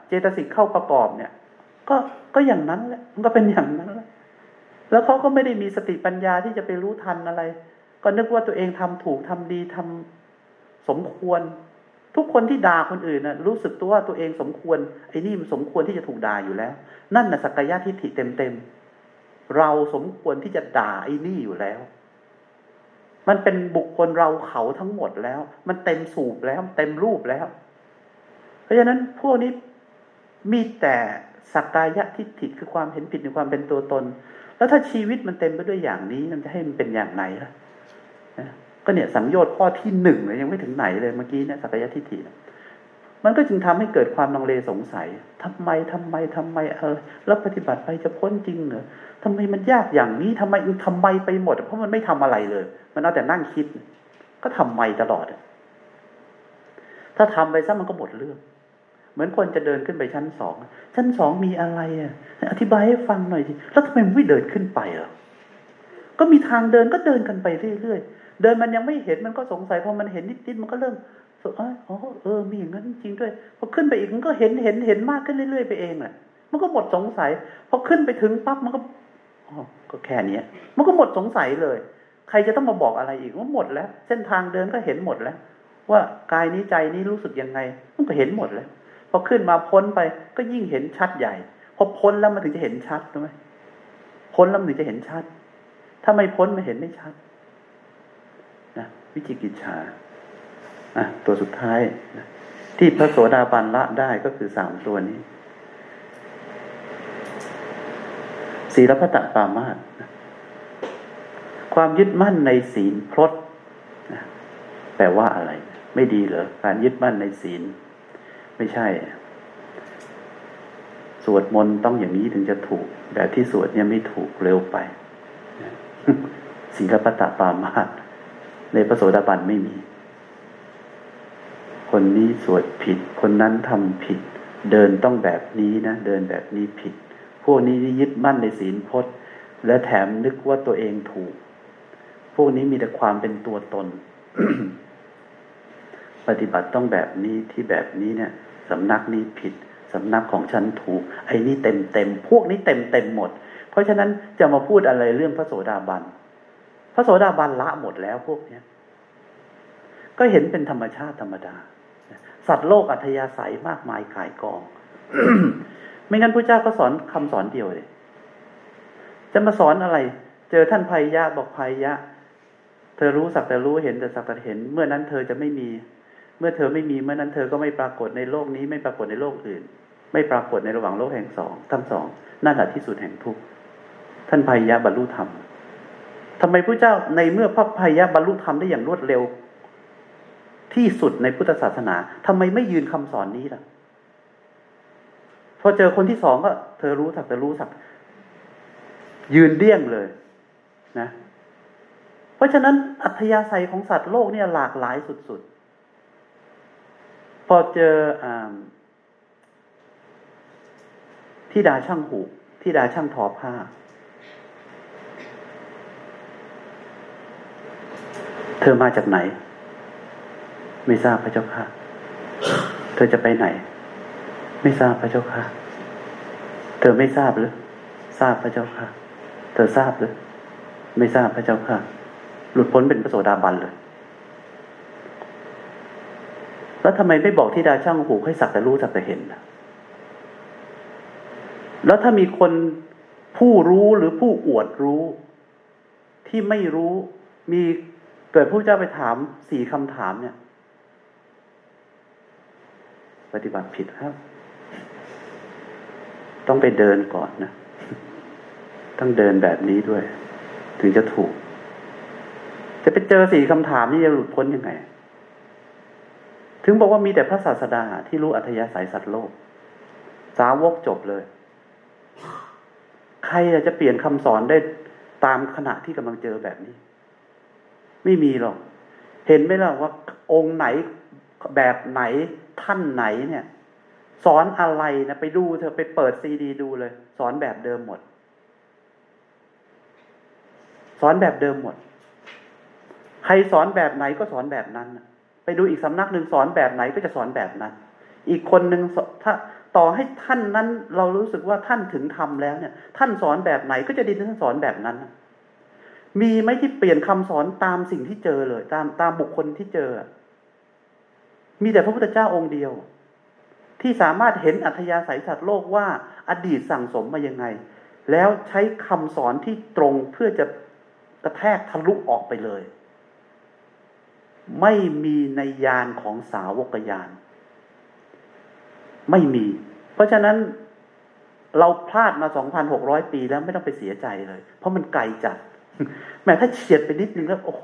เจตสิกเข้าประกอบเนี่ย ก็ก็อย่างนั้นแหละมันก็เป็นอย่างนั้นแหละ แล้วเขาก็ไม่ได้มีสติปัญญาที่จะไปรู้ทันอะไร ก็นึกว่าตัวเองทำถูกทำดีทำสมควร ทุกคนที่ด่าคนอื่นนะรู้สึกตัวว่าตัวเองสมควรไอ้นี่มันสมควรที่จะถูกด่าอยู่แล้ว นั่นนะสักกายทิฏฐิเต็มๆเราสมควรที่จะด่าไอ้นี่อยู่แล้ว มันเป็นบุคคลเราเขาทั้งหมดแล้ว มันเต็มสูบแล้ว เต็มรูปแล้ว เพราะฉะนั้นพวกนี้มีแต่สักกายทิฏฐิคือความเห็นผิดในความเป็นตัวตน แล้วถ้าชีวิตมันเต็มไปด้วยอย่างนี้ มันจะให้มันเป็นอย่างไหนล่ะก็เนี่ยสังโยชน์ข้อที่หนึ่งเลยยังไม่ถึงไหนเลยเมื่อกี้เนี่ยสักยะทิฏฐิมันก็จึงทำให้เกิดความลังเลสงสัยทำไมทำไมทำไมเออแล้วปฏิบัติไปจะพ้นจริงเหรอทำไมมันยากอย่างนี้ทำไมทำไมไปหมด เพราะมันไม่ทำอะไรเลย มันเอาแต่นั่งคิด ก็ทำไมตลอดถ้าทำไปซะมันก็หมดเรื่อง เหมือนคนจะเดินขึ้นไปชั้นสอง ชั้นสองมีอะไรอะ อธิบายให้ฟังหน่อยสิแล้วทำไมไม่เดินขึ้นไปอะก็มีทางเดินก็เดินกันไปเรื่อยๆ เดินมันยังไม่เห็นมันก็สงสัยพอมันเห็นนิดๆมันก็เริ่มสอ๋อเออ มีอย่างนั้นจริงด้วย พอขึ้นไปอีกมันก็เห็นเห็นเห็นมากขึ้นเรื่อยๆไปเองแหละมันก็หมดสงสัย พอขึ้นไปถึงปั๊บมันก็อ๋อก็แค่นี้มันก็หมดสงสัยเลย ใครจะต้องมาบอกอะไรอีกว่าหมดแล้ว เส้นทางเดินก็เห็นหมดแล้ว ว่ากายนี้ใจนี้รู้สึกยังไง มันก็เห็นหมดแล้ว พอขึ้นมาพ้นไปก็ยิ่งเห็นชัดใหญ่ พอพ้นแล้วมันถึงจะเห็นชัดใช่ไหมพ้นแล้วมันถึงจะเห็นชัด ถ้าไม่พ้นมันเห็นไม่ชัดนะวิจิกิจฉาอะตัวสุดท้ายนะที่พระโสดาบันละได้ก็คือสามตัวนี้ศีลพัตตปามาสความยึดมั่นในศีลพรตแปลว่าอะไร ไม่ดีเหรอการยึดมั่นในศีล ไม่ใช่ สวดมนต์ต้องอย่างนี้ถึงจะถูก แบบที่สวดเนี่ยไม่ถูกเร็วไปสิงคปตะปามาตในพระโสดาบันไม่มี คนนี้สวดผิด คนนั้นทำผิด เดินต้องแบบนี้นะ เดินแบบนี้ผิด พวกนี้ยึดมั่นในศีลพจน์ และแถมนึกว่าตัวเองถูก พวกนี้มีแต่ความเป็นตัวตน ปฏิบัติต้องแบบนี้ที่แบบนี้เนี่ยสำนักนี้ผิดสำนักของฉันถูก ไอ้นี่เต็มเต็มพวกนี้เต็มเต็มหมด เพราะฉะนั้นจะมาพูดอะไรเรื่องพระโสดาบัน พระโสดาบันละหมดแล้วพวกเนี้ยก็เห็นเป็นธรรมชาติธรรมดา สัตว์โลกอัธยาศัยมากมายกายกอง ไม่งั้นพระเจ้าก็สอนคำสอนเดียวเลยจะมาสอนอะไร เจอท่านภัยยะบอกภัยยะ เธอรู้สักแต่รู้เห็นแต่สักแต่เห็น เมื่อนั้นเธอจะไม่มี เมื่อเธอไม่มีเมื่อนั้นเธอก็ไม่ปรากฏในโลกนี้ไม่ปรากฏในโลกอื่น ไม่ปรากฏในระหว่างโลกแห่งสองทั้งสองนั่นแหละที่สุดแห่งทุกข์ท่านพายะบรรลุธรรมทำไมพระเจ้าในเมื่อพระพายะบรรลุธรรมได้อย่างรวดเร็ว ที่สุดในพุทธศาสนาทำไมไม่ยืนคำสอนนี้ล่ะพอเจอคนที่สองก็ เธอรู้สักแต่รู้สัก ยืนเดี้ยงเลย นะ เพราะฉะนั้นอัธยาศัยของสัตว์โลกเนี่ยหลากหลายสุดๆ พอเจออที่ดาช่างหูที่ดาช่างทอผ้า เธอมาจากไหน ไม่ทราบพระเจ้าค่ะ เธอจะไปไหน ไม่ทราบพระเจ้าค่ะ เธอไม่ทราบหรือทราบพระเจ้าค่ะ เธอทราบหรือไม่ทราบพระเจ้าค่ะ หลุดพ้นเป็นพระโสดาบันเลย แล้วทำไมไม่บอกที่ดาช่างหูให้สักแต่รู้สักแต่เห็นนะแล้วถ้ามีคนผู้รู้หรือผู้อวดรู้ ที่ไม่รู้มีเกิดผู้เจ้าไปถามสี่คำถามเนี่ย ปฏิบัติผิดครับ ต้องไปเดินก่อนนะ ต้องเดินแบบนี้ด้วย ถึงจะถูก จะไปเจอสี่คำถามนี่จะหลุดพ้นยังไง ถึงบอกว่ามีแต่พระศาสดาที่รู้อัธยาศัยสัตว์โลก สาวกจบเลย ใครจะเปลี่ยนคำสอนได้ตามขณะที่กำลังเจอแบบนี้ ไม่มีหรอก เห็นไหมล่ะว่า องค์ไหนแบบไหนท่านไหนเนี่ย สอนอะไรนะไปดูเธอไปเปิดซีดีดูเลย สอนแบบเดิมหมด สอนแบบเดิมหมด ใครสอนแบบไหนก็สอนแบบนั้น ไปดูอีกสำนักหนึ่งสอนแบบไหนก็จะสอนแบบนั้น อีกคนหนึ่งถ้าต่อให้ท่านนั้นเรารู้สึกว่าท่านถึงทำแล้วเนี่ย ท่านสอนแบบไหนก็จะดีท่านสอนแบบนั้น มีไหมที่เปลี่ยนคำสอนตามสิ่งที่เจอเลย ตามตามบุคคลที่เจอ มีแต่พระพุทธเจ้าองค์เดียว ที่สามารถเห็นอัธยาศัยสัตว์โลกว่าอดีตสั่งสมมายังไง แล้วใช้คำสอนที่ตรงเพื่อจะกระแทกทะลุออกไปเลย ไม่มีในยานของสาวกยานไม่มี เพราะฉะนั้นเราพลาดมาสองพันหกร้อยปีแล้วไม่ต้องไปเสียใจเลย เพราะมันไกลจัด แม้ถ้าเฉียดไปนิดนึงแล้วโอ้โห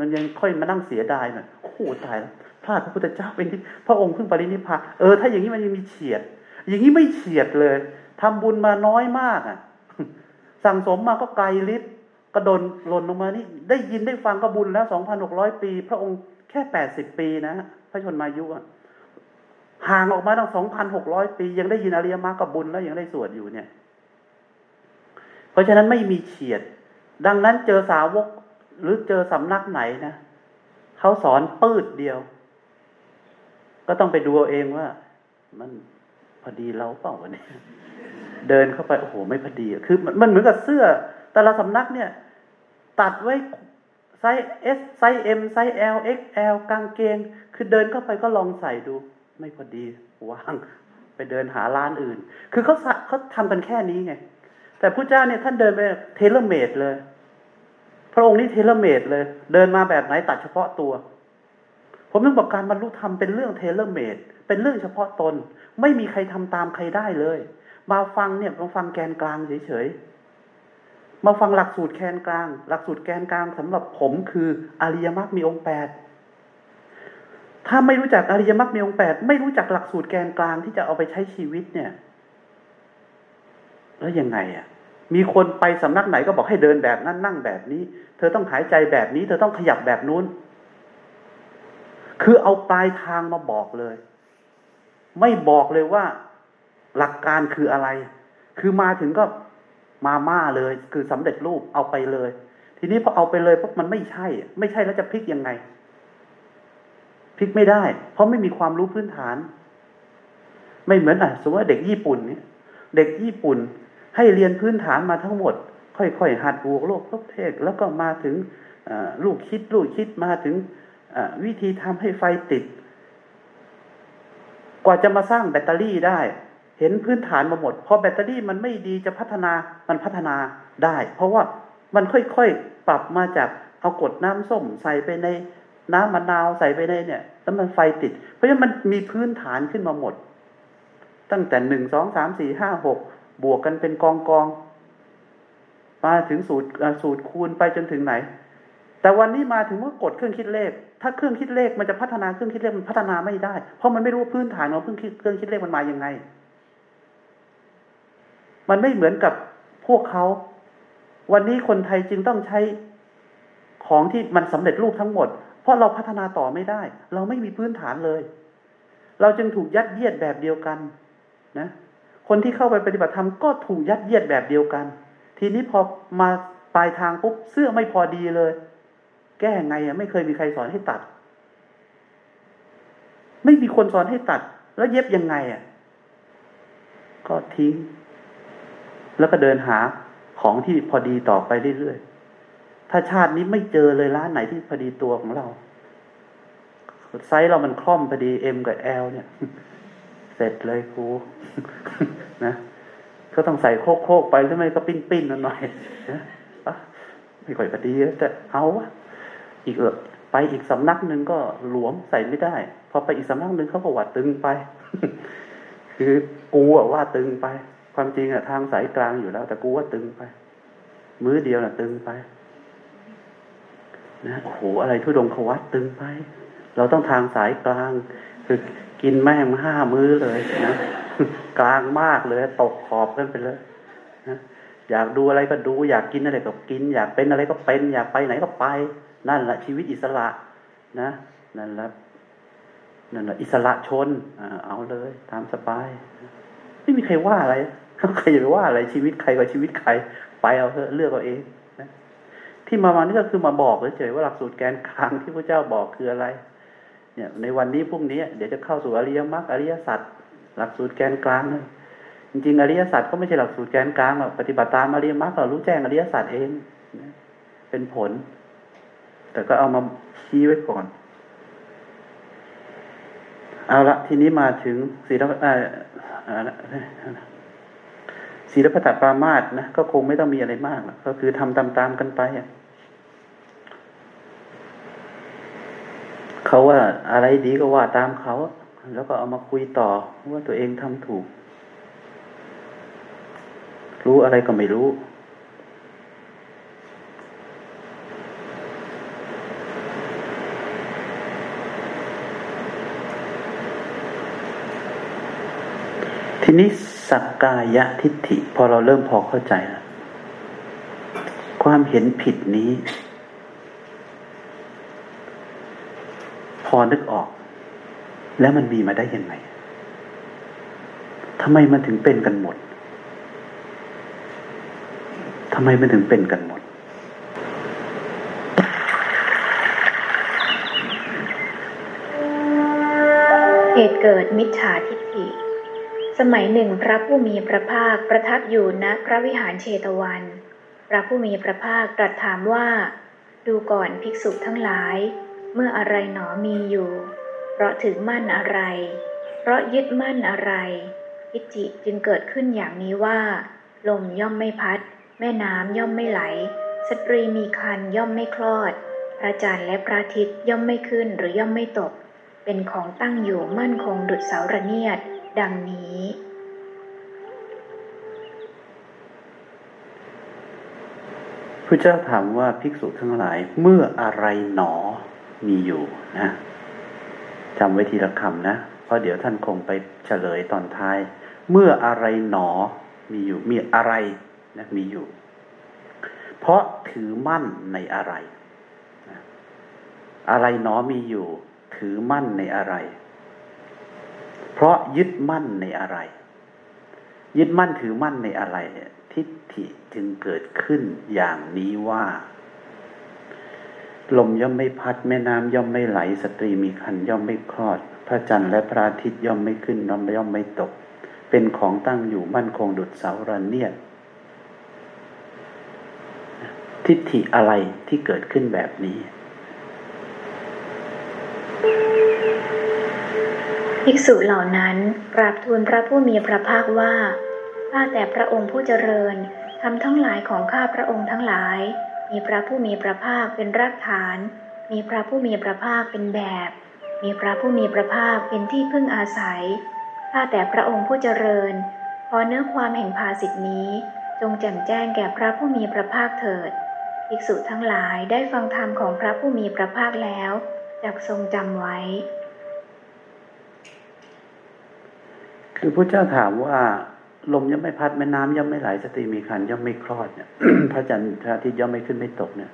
มันยังค่อยมานั่งเสียดายหน่อยโอ้โหตายแล้วพลาดพระพุทธเจ้าเป็นที่พระองค์เพิ่งปรินิพพานเออถ้าอย่างนี้มันยังมีเฉียด อย่างนี้ไม่เฉียดเลยทำบุญมาน้อยมากอะ สั่งสมมาก็ไกลลิ์ กระโดนหล่นลงมานี่ ได้ยินได้ฟังก็บุญแล้วสองพันหกร้อยปี พระองค์แค่แปดสิบปีนะ พระชนมายุห่างออกมาตั้งสองพันหกร้อยปี ยังได้ยินอริยมรรคกับบุญแล้วยังได้สวดอยู่เนี่ย เพราะฉะนั้นไม่มีเฉียด ดังนั้นเจอสาวกหรือเจอสำนักไหนนะเขาสอนปืดเดียว ก็ต้องไปดูเอาเองว่า มันพอดีเราเปล่าวะเนี่ยเดินเข้าไปโอ้โหไม่พอดี คือมันเหมือนกับเสื้อ แต่ละสำนักเนี่ย ตัดไว้ไซส์ S ไซส์ M ไซส์ L XL กางเกง คือเดินเข้าไปก็ลองใส่ดู ไม่พอดีวางไปเดินหาร้านอื่น คือเขาเขาทำกันแค่นี้ไง แต่พระเจ้าเนี่ยท่านเดินไป tailor-made เลย พระองค์นี้ tailor-made เลย เดินมาแบบไหนตัดเฉพาะตัว ผมต้องบอกการบรรลุธรรมเป็นเรื่อง tailor-made เป็นเรื่องเฉพาะตน ไม่มีใครทำตามใครได้เลย มาฟังเนี่ยมาฟังแกนกลางเฉยๆ มาฟังหลักสูตรแกนกลาง หลักสูตรแกนกลางสำหรับผมคืออริยมรรคมีองค์แปดถ้าไม่รู้จักอริยมรรคมีองค์แปดไม่รู้จักหลักสูตรแกนกลางที่จะเอาไปใช้ชีวิตเนี่ย แล้วยังไงอะ มีคนไปสำนักไหนก็บอกให้เดินแบบนั้นนั่งแบบนี้ เธอต้องหายใจแบบนี้ เธอต้องขยับแบบนู้น คือเอาปลายทางมาบอกเลย ไม่บอกเลยว่า หลักการคืออะไร คือมาถึงก็ มาม่าเลย คือสำเร็จรูปเอาไปเลย ทีนี้พอเอาไปเลยปุ๊บมันไม่ใช่ ไม่ใช่แล้วจะพลิกยังไงพลิกไม่ได้ เพราะไม่มีความรู้พื้นฐาน ไม่เหมือนอะสมมติว่าเด็กญี่ปุ่นเนี่ย เด็กญี่ปุ่น ให้เรียนพื้นฐานมาทั้งหมด ค่อยๆหัดบวกโลกพบเทกแล้วก็มาถึงลูกคิดลูกคิดมาถึงวิธีทำให้ไฟติด กว่าจะมาสร้างแบตเตอรี่ได้ เห็นพื้นฐานมาหมด พอแบตเตอรี่มันไม่ดีจะพัฒนามันพัฒนาได้ เพราะว่ามันค่อยๆปรับมาจากเอากดน้ำส้มใส่ไปในน้ำมะนาวใส่ไปในเนี่ยแล้วมันไฟติด เพราะฉะนั้นมันมีพื้นฐานขึ้นมาหมด ตั้งแต่หนึ่งสองสามสี่ห้าหกบวกกันเป็นกองกองมาถึงสูตรสูตรคูณไปจนถึงไหน แต่วันนี้มาถึงว่ากดเครื่องคิดเลข ถ้าเครื่องคิดเลขมันจะพัฒนาเครื่องคิดเลขมันพัฒนาไม่ได้ เพราะมันไม่รู้พื้นฐานของเครื่องคิดเครื่องคิดเลขมันมาอย่างไง มันไม่เหมือนกับพวกเขา วันนี้คนไทยจึงต้องใช้ของที่มันสำเร็จรูปทั้งหมด เพราะเราพัฒนาต่อไม่ได้ เราไม่มีพื้นฐานเลย เราจึงถูกยัดเยียดแบบเดียวกันนะ คนที่เข้าไปปฏิบัติธรรมก็ถูกยัดเยียดแบบเดียวกัน ทีนี้พอมาปลายทางปุ๊บเสื้อไม่พอดีเลย แก้ไงอะไม่เคยมีใครสอนให้ตัด ไม่มีคนสอนให้ตัด แล้วเย็บยังไงอะ ก็ทิ้ง แล้วก็เดินหาของที่พอดีต่อไปเรื่อยๆ ถ้าชาตินี้ไม่เจอเลยร้านไหนที่พอดีตัวของเรา ไซส์เรามันคร่อมพอดี M กับ L เนี่ย เสร็จเลยครูนะก็ต้องใส่โคกโคกไปใช่ไหมก็ปิ้นปิ้นหน่อยนะไม่ค่อยพอดีแต่เอาวะอีกเออไปอีกสำนักหนึ่งก็หลวมใส่ไม่ได้ พอไปอีกสำนักหนึ่งเขาก็ว่าตึงไป คือกูอะว่าตึงไป ความจริงอะทางสายกลางอยู่แล้ว แต่กูว่าตึงไป มื้อเดียวน่ะ ตึงไปนะโอ้โหอะไรทุดงขวัตตึงไป เราต้องทางสายกลาง คือกินแม่งห้ามื้อเลยนะกลางมากเลย ตกขอบกันไปเลยนะอยากดูอะไรก็ดู อยากกินอะไรก็กิน อยากเป็นอะไรก็เป็น อยากไปไหนก็ไป นั่นแหละชีวิตอิสระ นะนั่นแหละนั่นแหละอิสระชนเอาเลย ตามสบาย ไม่มีใครว่าอะไร ใครจะไปว่าอะไรชีวิตใครกับชีวิตใคร ไปเอาเถอะเลือกเอาเองนะที่มาวันนี้ก็คือมาบอกเฉยๆว่าหลักสูตรแกนกลางที่พระเจ้าบอกคืออะไร เนี่ย ในวันนี้พรุ่งนี้ เดี๋ยวจะเข้าสู่อริยมรรคอริยสัจหลักสูตรแกนกลางเลยจริงๆอริยสัจก็ไม่ใช่หลักสูตรแกนกลางหรอกปฏิบัติตามอริยมรรคเรารู้แจ้งอริยสัจเองเป็นผล แต่ก็เอามาชี้ไว้ก่อน เอาละทีนี้มาถึงศีล ศีลพัตปรามาสนะก็คงไม่ต้องมีอะไรมากก็คือทำตามๆกันไปเขาว่าอะไรดีก็ว่าตามเขา แล้วก็เอามาคุยต่อว่าตัวเองทำถูก รู้อะไรก็ไม่รู้ ทีนี้ สักกายะทิฏฐิ พอเราเริ่มพอเข้าใจแล้วความเห็นผิดนี้ พอนึกออก แล้วมันมีมาได้ยังไงทำไมมันถึงเป็นกันหมดทำไมมันถึงเป็นกันหมด เหตุเกิดมิจฉาทิฏฐิ สมัยหนึ่งพระผู้มีพระภาคประทับอยู่ณพระวิหารเชตวัน พระผู้มีพระภาคตรัสถามว่า ดูก่อนภิกษุทั้งหลาย เมื่ออะไรหนอมีอยู่ เพราะถือมั่นอะไร เพราะยึดมั่นอะไรทิฏฐิจึงเกิดขึ้นอย่างนี้ว่า ลมย่อมไม่พัด แม่น้ำย่อมไม่ไหล สตรีมีคันย่อมไม่คลอดพระจันทร์และพระอาทิตย์ย่อมไม่ขึ้นหรือย่อมไม่ตก เป็นของตั้งอยู่มั่นคงดุจเสาระเนียด ดังนี้ทระเจ้าถามว่าภิกษุทั้งหลายเมื่ออะไรหนอมีอยู่นะจำไว้ทีละคำนะ เพราะเดี๋ยวท่านคงไปเฉลยตอนท้าย เมื่ออะไรหนอมีอยู่ มีอะไรนะมีอยู่ เพราะถือมั่นในอะไร อะไรหนอมีอยู่ ถือมั่นในอะไร เพราะยึดมั่นในอะไร ยึดมั่นถือมั่นในอะไร ทิฏฐิจึงเกิดขึ้นอย่างนี้ว่า ลมย่อมไม่พัดแม่น้ำย่อมไม่ไหล สตรีมีคันย่อมไม่คลอด พระจันทร์และพระอาทิตย์ย่อมไม่ขึ้นย่อมย่อมไม่ตก เป็นของตั้งอยู่มั่นคงดุจเสาระเนียดทิฏฐิอะไรที่เกิดขึ้นแบบนี้ ภิกษุเหล่านั้นกราบทูลพระผู้มีพระภาคว่า ข้าแต่พระองค์ผู้เจริญทำทั้งหลายของข้าพระองค์ทั้งหลาย มีพระผู้มีพระภาคเป็นรากฐาน มีพระผู้มีพระภาคเป็นแบบ มีพระผู้มีพระภาคเป็นที่พึ่งอาศัย ข้าแต่พระองค์ผู้เจริญขอเนื้อความแห่งภาสิทธินี้ จงแจ่มแจ้งแก่พระผู้มีพระภาคเถิด ภิกษุทั้งหลายได้ฟังธรรมของพระผู้มีพระภาคแล้วจักทรงจำไว้ คือพระเจ้าถามว่าลมย่อมไม่พัดแม่น้ำย่อมไม่ไหลสตรีมีคันย่อมไม่คลอดเนี่ยพระจันทร์พระอาทิตย์ย่อมไม่ขึ้นไม่ตกเนี่ย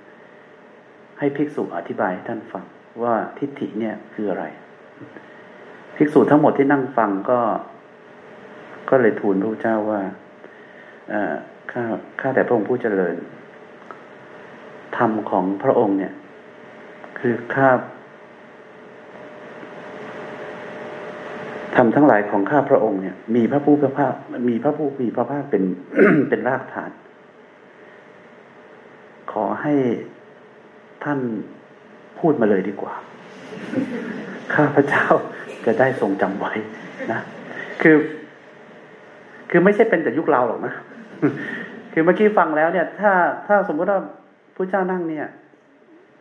ให้ภิกษุอธิบายให้ท่านฟังว่าทิฏฐิเนี่ยคืออะไร ภิกษุทั้งหมดที่นั่งฟังก็ ก็เลยทูลพระเจ้าว่าข้าข้าแต่พระองค์ผู้เจริญธรรมของพระองค์เนี่ย คือข้า ธรรมทั้งหลายของข้าพระองค์เนี่ย มีพระผู้พระภาคมีพระผู้มีพระภาคเป็นเป็นรากฐาน ขอให้ท่านพูดมาเลยดีกว่า ข้าพระเจ้าจะได้ทรงจำไว้นะคือ คือไม่ใช่เป็นแต่ยุคเราหรอกนะคือเมื่อกี้ฟังแล้วเนี่ย ถ้าถ้าสมมติว่าพระเจ้านั่งเนี่ย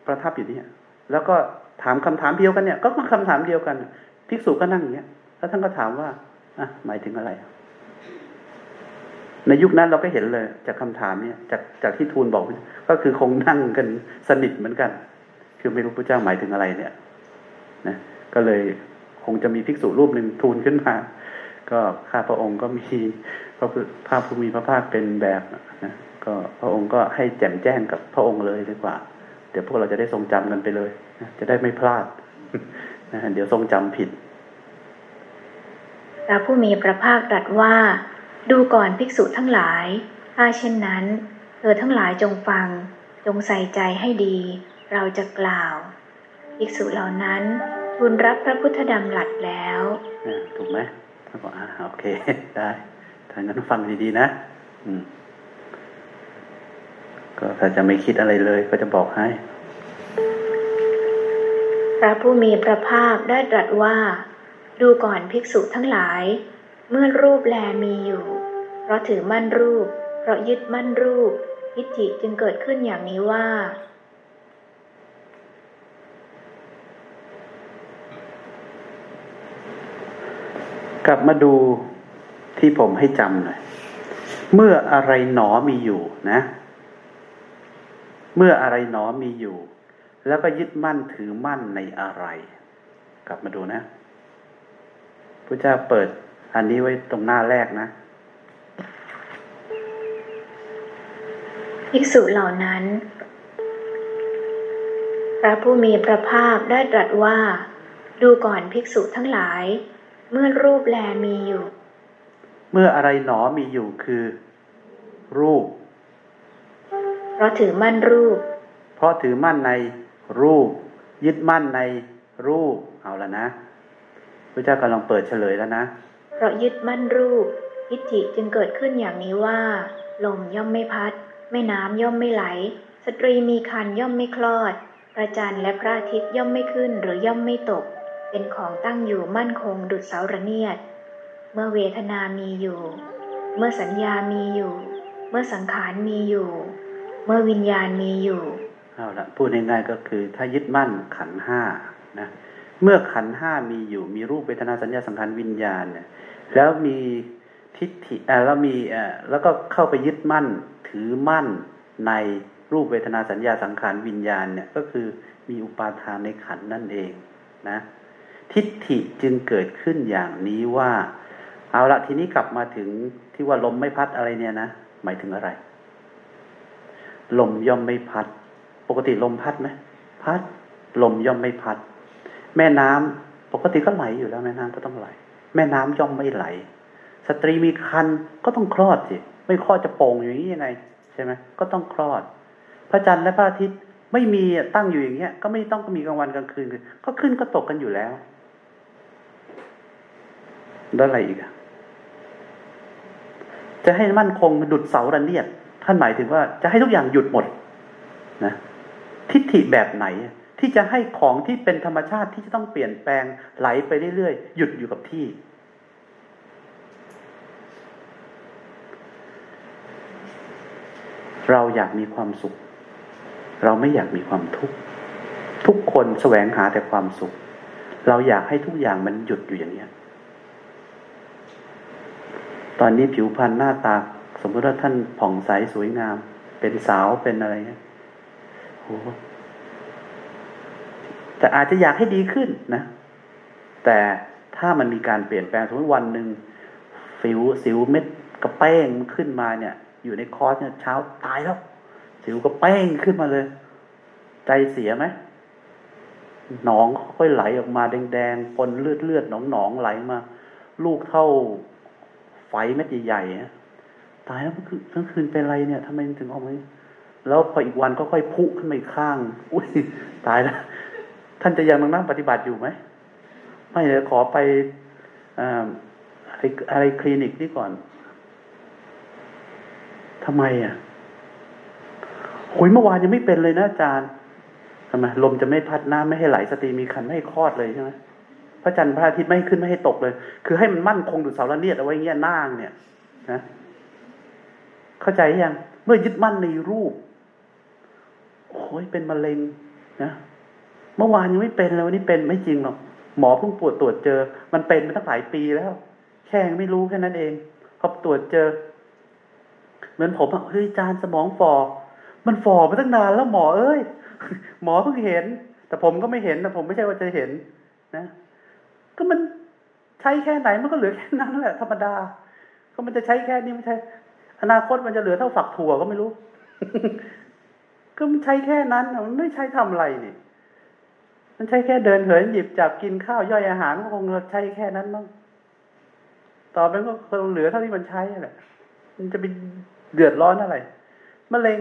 ประทับอยู่เนี่ย แล้วก็ถามคำถามเดียวกันเนี่ย ก็คำถามเดียวกัน ภิกษุก็นั่งอย่างเงี้ย แล้วท่านก็ถามว่าอะหมายถึงอะไร ในยุคนั้นเราก็เห็นเลย จากคำถามเนี่ย จากจากที่ทูลบอก ก็คือคงนั่งกันสนิทเหมือนกัน คือไม่รู้พระเจ้าหมายถึงอะไรเนี่ย นะ ก็เลยคงจะมีภิกษุรูปหนึ่งทูลขึ้นมา ก็ข้าพระองค์ก็มีพระภาพภูมิพระภาคเป็นแบบนะก็พระองค์ก็ให้แจ่มแจ้งกับพระองค์เลยดีกว่า เดี๋ยวพวกเราจะได้ทรงจำกันไปเลย จะได้ไม่พลาดนะเดี๋ยวทรงจำผิด ระผู้มีพระภาคตรัสว่า ดูก่อนภิกษุทั้งหลาย ถ้าเช่นนั้น เธอทั้งหลายจงฟัง จงใส่ใจให้ดี เราจะกล่าว ภิกษุเหล่านั้นทูลรับพระพุทธดำหลัดแล้วถูกไหมท่านบอกอ่าโอเค ได้ถ้างั้นฟังดีๆนะ อืม ก็ถ้าจะไม่คิดอะไรเลยก็จะบอกให้ พระผู้มีพระภาคได้ตรัสว่า ดูก่อนภิกษุทั้งหลาย เมื่อรูปแลมีอยู่ เพราะถือมั่นรูป เพราะยึดมั่นรูปทิฏฐิจึงเกิดขึ้นอย่างนี้ว่า กลับมาดูที่ผมให้จำหน่อย เมื่ออะไรหนอมีอยู่นะ เมื่ออะไรหนอมีอยู่ แล้วก็ยึดมั่นถือมั่นในอะไร กลับมาดูนะ พระเจ้าเปิดอันนี้ไว้ตรงหน้าแรกนะภิกษุเหล่านั้น พระผู้มีพระภาคได้ตรัสว่า ดูก่อนภิกษุทั้งหลาย เมื่อรูปแลมีอยู่ เมื่ออะไรหนอมีอยู่คือ รูป เพราะถือมั่นรูป เพราะถือมั่นในรูป ยึดมั่นในรูปเอาละนะ พระเจ้ากำลังเปิดเฉลยแล้วนะเพราะยึดมั่นรูปทิฏฐิจึงเกิดขึ้นอย่างนี้ว่า ลมย่อมไม่พัด แม่น้ำย่อมไม่ไหล สตรีมีคันย่อมไม่คลอด พระจันทร์และพระอาทิตย์ย่อมไม่ขึ้นหรือย่อมไม่ตก เป็นของตั้งอยู่มั่นคงดุจเสาระเนียด เมื่อเวทนามีอยู่ เมื่อสัญญามีอยู่ เมื่อสังขารมีอยู่ เมื่อวิญญาณมีอยู่เอาละพูดง่ายๆก็คือถ้ายึดมั่นขันห้านะ เมื่อขันห้ามีอยู่ มีรูปเวทนาสัญญาสังขารวิญญาณเนี่ย แล้วมีทิฏฐิแล้วมีแล้วก็เข้าไปยึดมั่น ถือมั่นในรูปเวทนาสัญญาสังขารวิญญาณเนี่ยก็คือมีอุปาทานในขันนั่นเองนะ ทิฏฐิจึงเกิดขึ้นอย่างนี้ว่า เอาละทีนี้กลับมาถึงที่ว่าลมไม่พัดอะไรเนี่ยนะหมายถึงอะไร ลมย่อมไม่พัด ปกติลมพัดไหมพัด ลมย่อมไม่พัด แม่น้ำปกติก็ไหลอยู่แล้วแม่น้ำก็ต้องไหล แม่น้ำย่อมไม่ไหล สตรีมีคันก็ต้องคลอดสิไม่คลอดจะโป่งอย่างนี้ยังไงใช่ไหมก็ต้องคลอด พระจันทร์และพระอาทิตย์ไม่มีตั้งอยู่อย่างเงี้ย ก็ไม่ต้องมีกลางวันกลางคืนก็ขึ้นก็ตกกันอยู่แล้วแล้วอะไรอีกอะจะให้มั่นคงดุดเสาระเนียดท่านหมายถึงว่าจะให้ทุกอย่างหยุดหมดนะทิฏฐิแบบไหน ที่จะให้ของที่เป็นธรรมชาติที่จะต้องเปลี่ยนแปลงไหลไปเรื่อยๆหยุดอยู่กับที่ เราอยากมีความสุข เราไม่อยากมีความทุกข์ทุกคนแสวงหาแต่ความสุข เราอยากให้ทุกอย่างมันหยุดอยู่อย่างนี้ตอนนี้ผิวพรรณหน้าตา สมมติว่าท่านผ่องใสสวยงาม เป็นสาวเป็นอะไรเงี้ยโอ้ แต่อาจจะอยากให้ดีขึ้นนะ แต่ถ้ามันมีการเปลี่ยนแปลงสมมติวันหนึ่งสิวสิวเม็ดกระแป้งขึ้นมาเนี่ย อยู่ในคอร์สเนี่ยเช้าตายแล้ว สิวกระแป้งขึ้นมาเลย ใจเสียไหมหนองค่อยไหลออกมาแดงๆปนเลือดเลือดหนองหนองไหลมา ลูกเท่าไฟเม็ดใหญ่ๆตายแล้วคือทั้งคืนเป็นไรเนี่ยทำไมถึงออกมาแล้วพออีกวันก็ค่อยพุขึ้นมาอีกข้าง อุ้ยตายแล้ว ท่านจะยังนั่งปฏิบัติอยู่ไหมไม่เลยขอไปอะไรอะไรคลินิกนี่ก่อนทำไมอะหุยเมื่อวานยังไม่เป็นเลยนะอาจารย์ทำไมลมจะไม่พัดน้ำไม่ให้ไหลสติมีคันไม่ให้คลอดเลยใช่ไหมพระจันทร์พระอาทิตย์ไม่ขึ้นไม่ให้ตกเลย คือให้มันมั่นคงดูเสาระเนียดเอาไว้เงี้ยนางเนี่ยนะเข้าใจยัง เมื่อยึดมั่นในรูปโอ้ยเป็นมะเร็งนะ เมื่อวานยังไม่เป็นเลยวันนี้เป็นไม่จริงหรอกหมอเพิ่งปวดตรวจเจอ มันเป็นมาตั้งหลายปีแล้ว แค่ไม่รู้แค่นั้นเองพอตรวจเจอ เหมือนผมอะเฮ้ยจานสมองฟอมันฟอมาตั้งนานแล้วหมอเอ้ยหมอเพิ่งเห็น แต่ผมก็ไม่เห็นนะผมไม่ใช่ว่าจะเห็น นะก็มันใช้แค่ไหนมันก็เหลือแค่นั้นแหละธรรมดา ก็มันจะใช้แค่นี้ไม่ใช่อนาคตมันจะเหลือเท่าฝักถั่วก็ไม่รู้ ก็มันใช้แค่นั้นมันไม่ใช้ทำอะไรนี่ มันใช้แค่เดินเหินหยิบจับกินข้าวย่อยอาหารก็คงใช้แค่นั้นมั้งต่อไปก็คงเหลือเท่าที่มันใช้แหละ มันจะเป็นเดือดร้อนอะไรมะเร็ง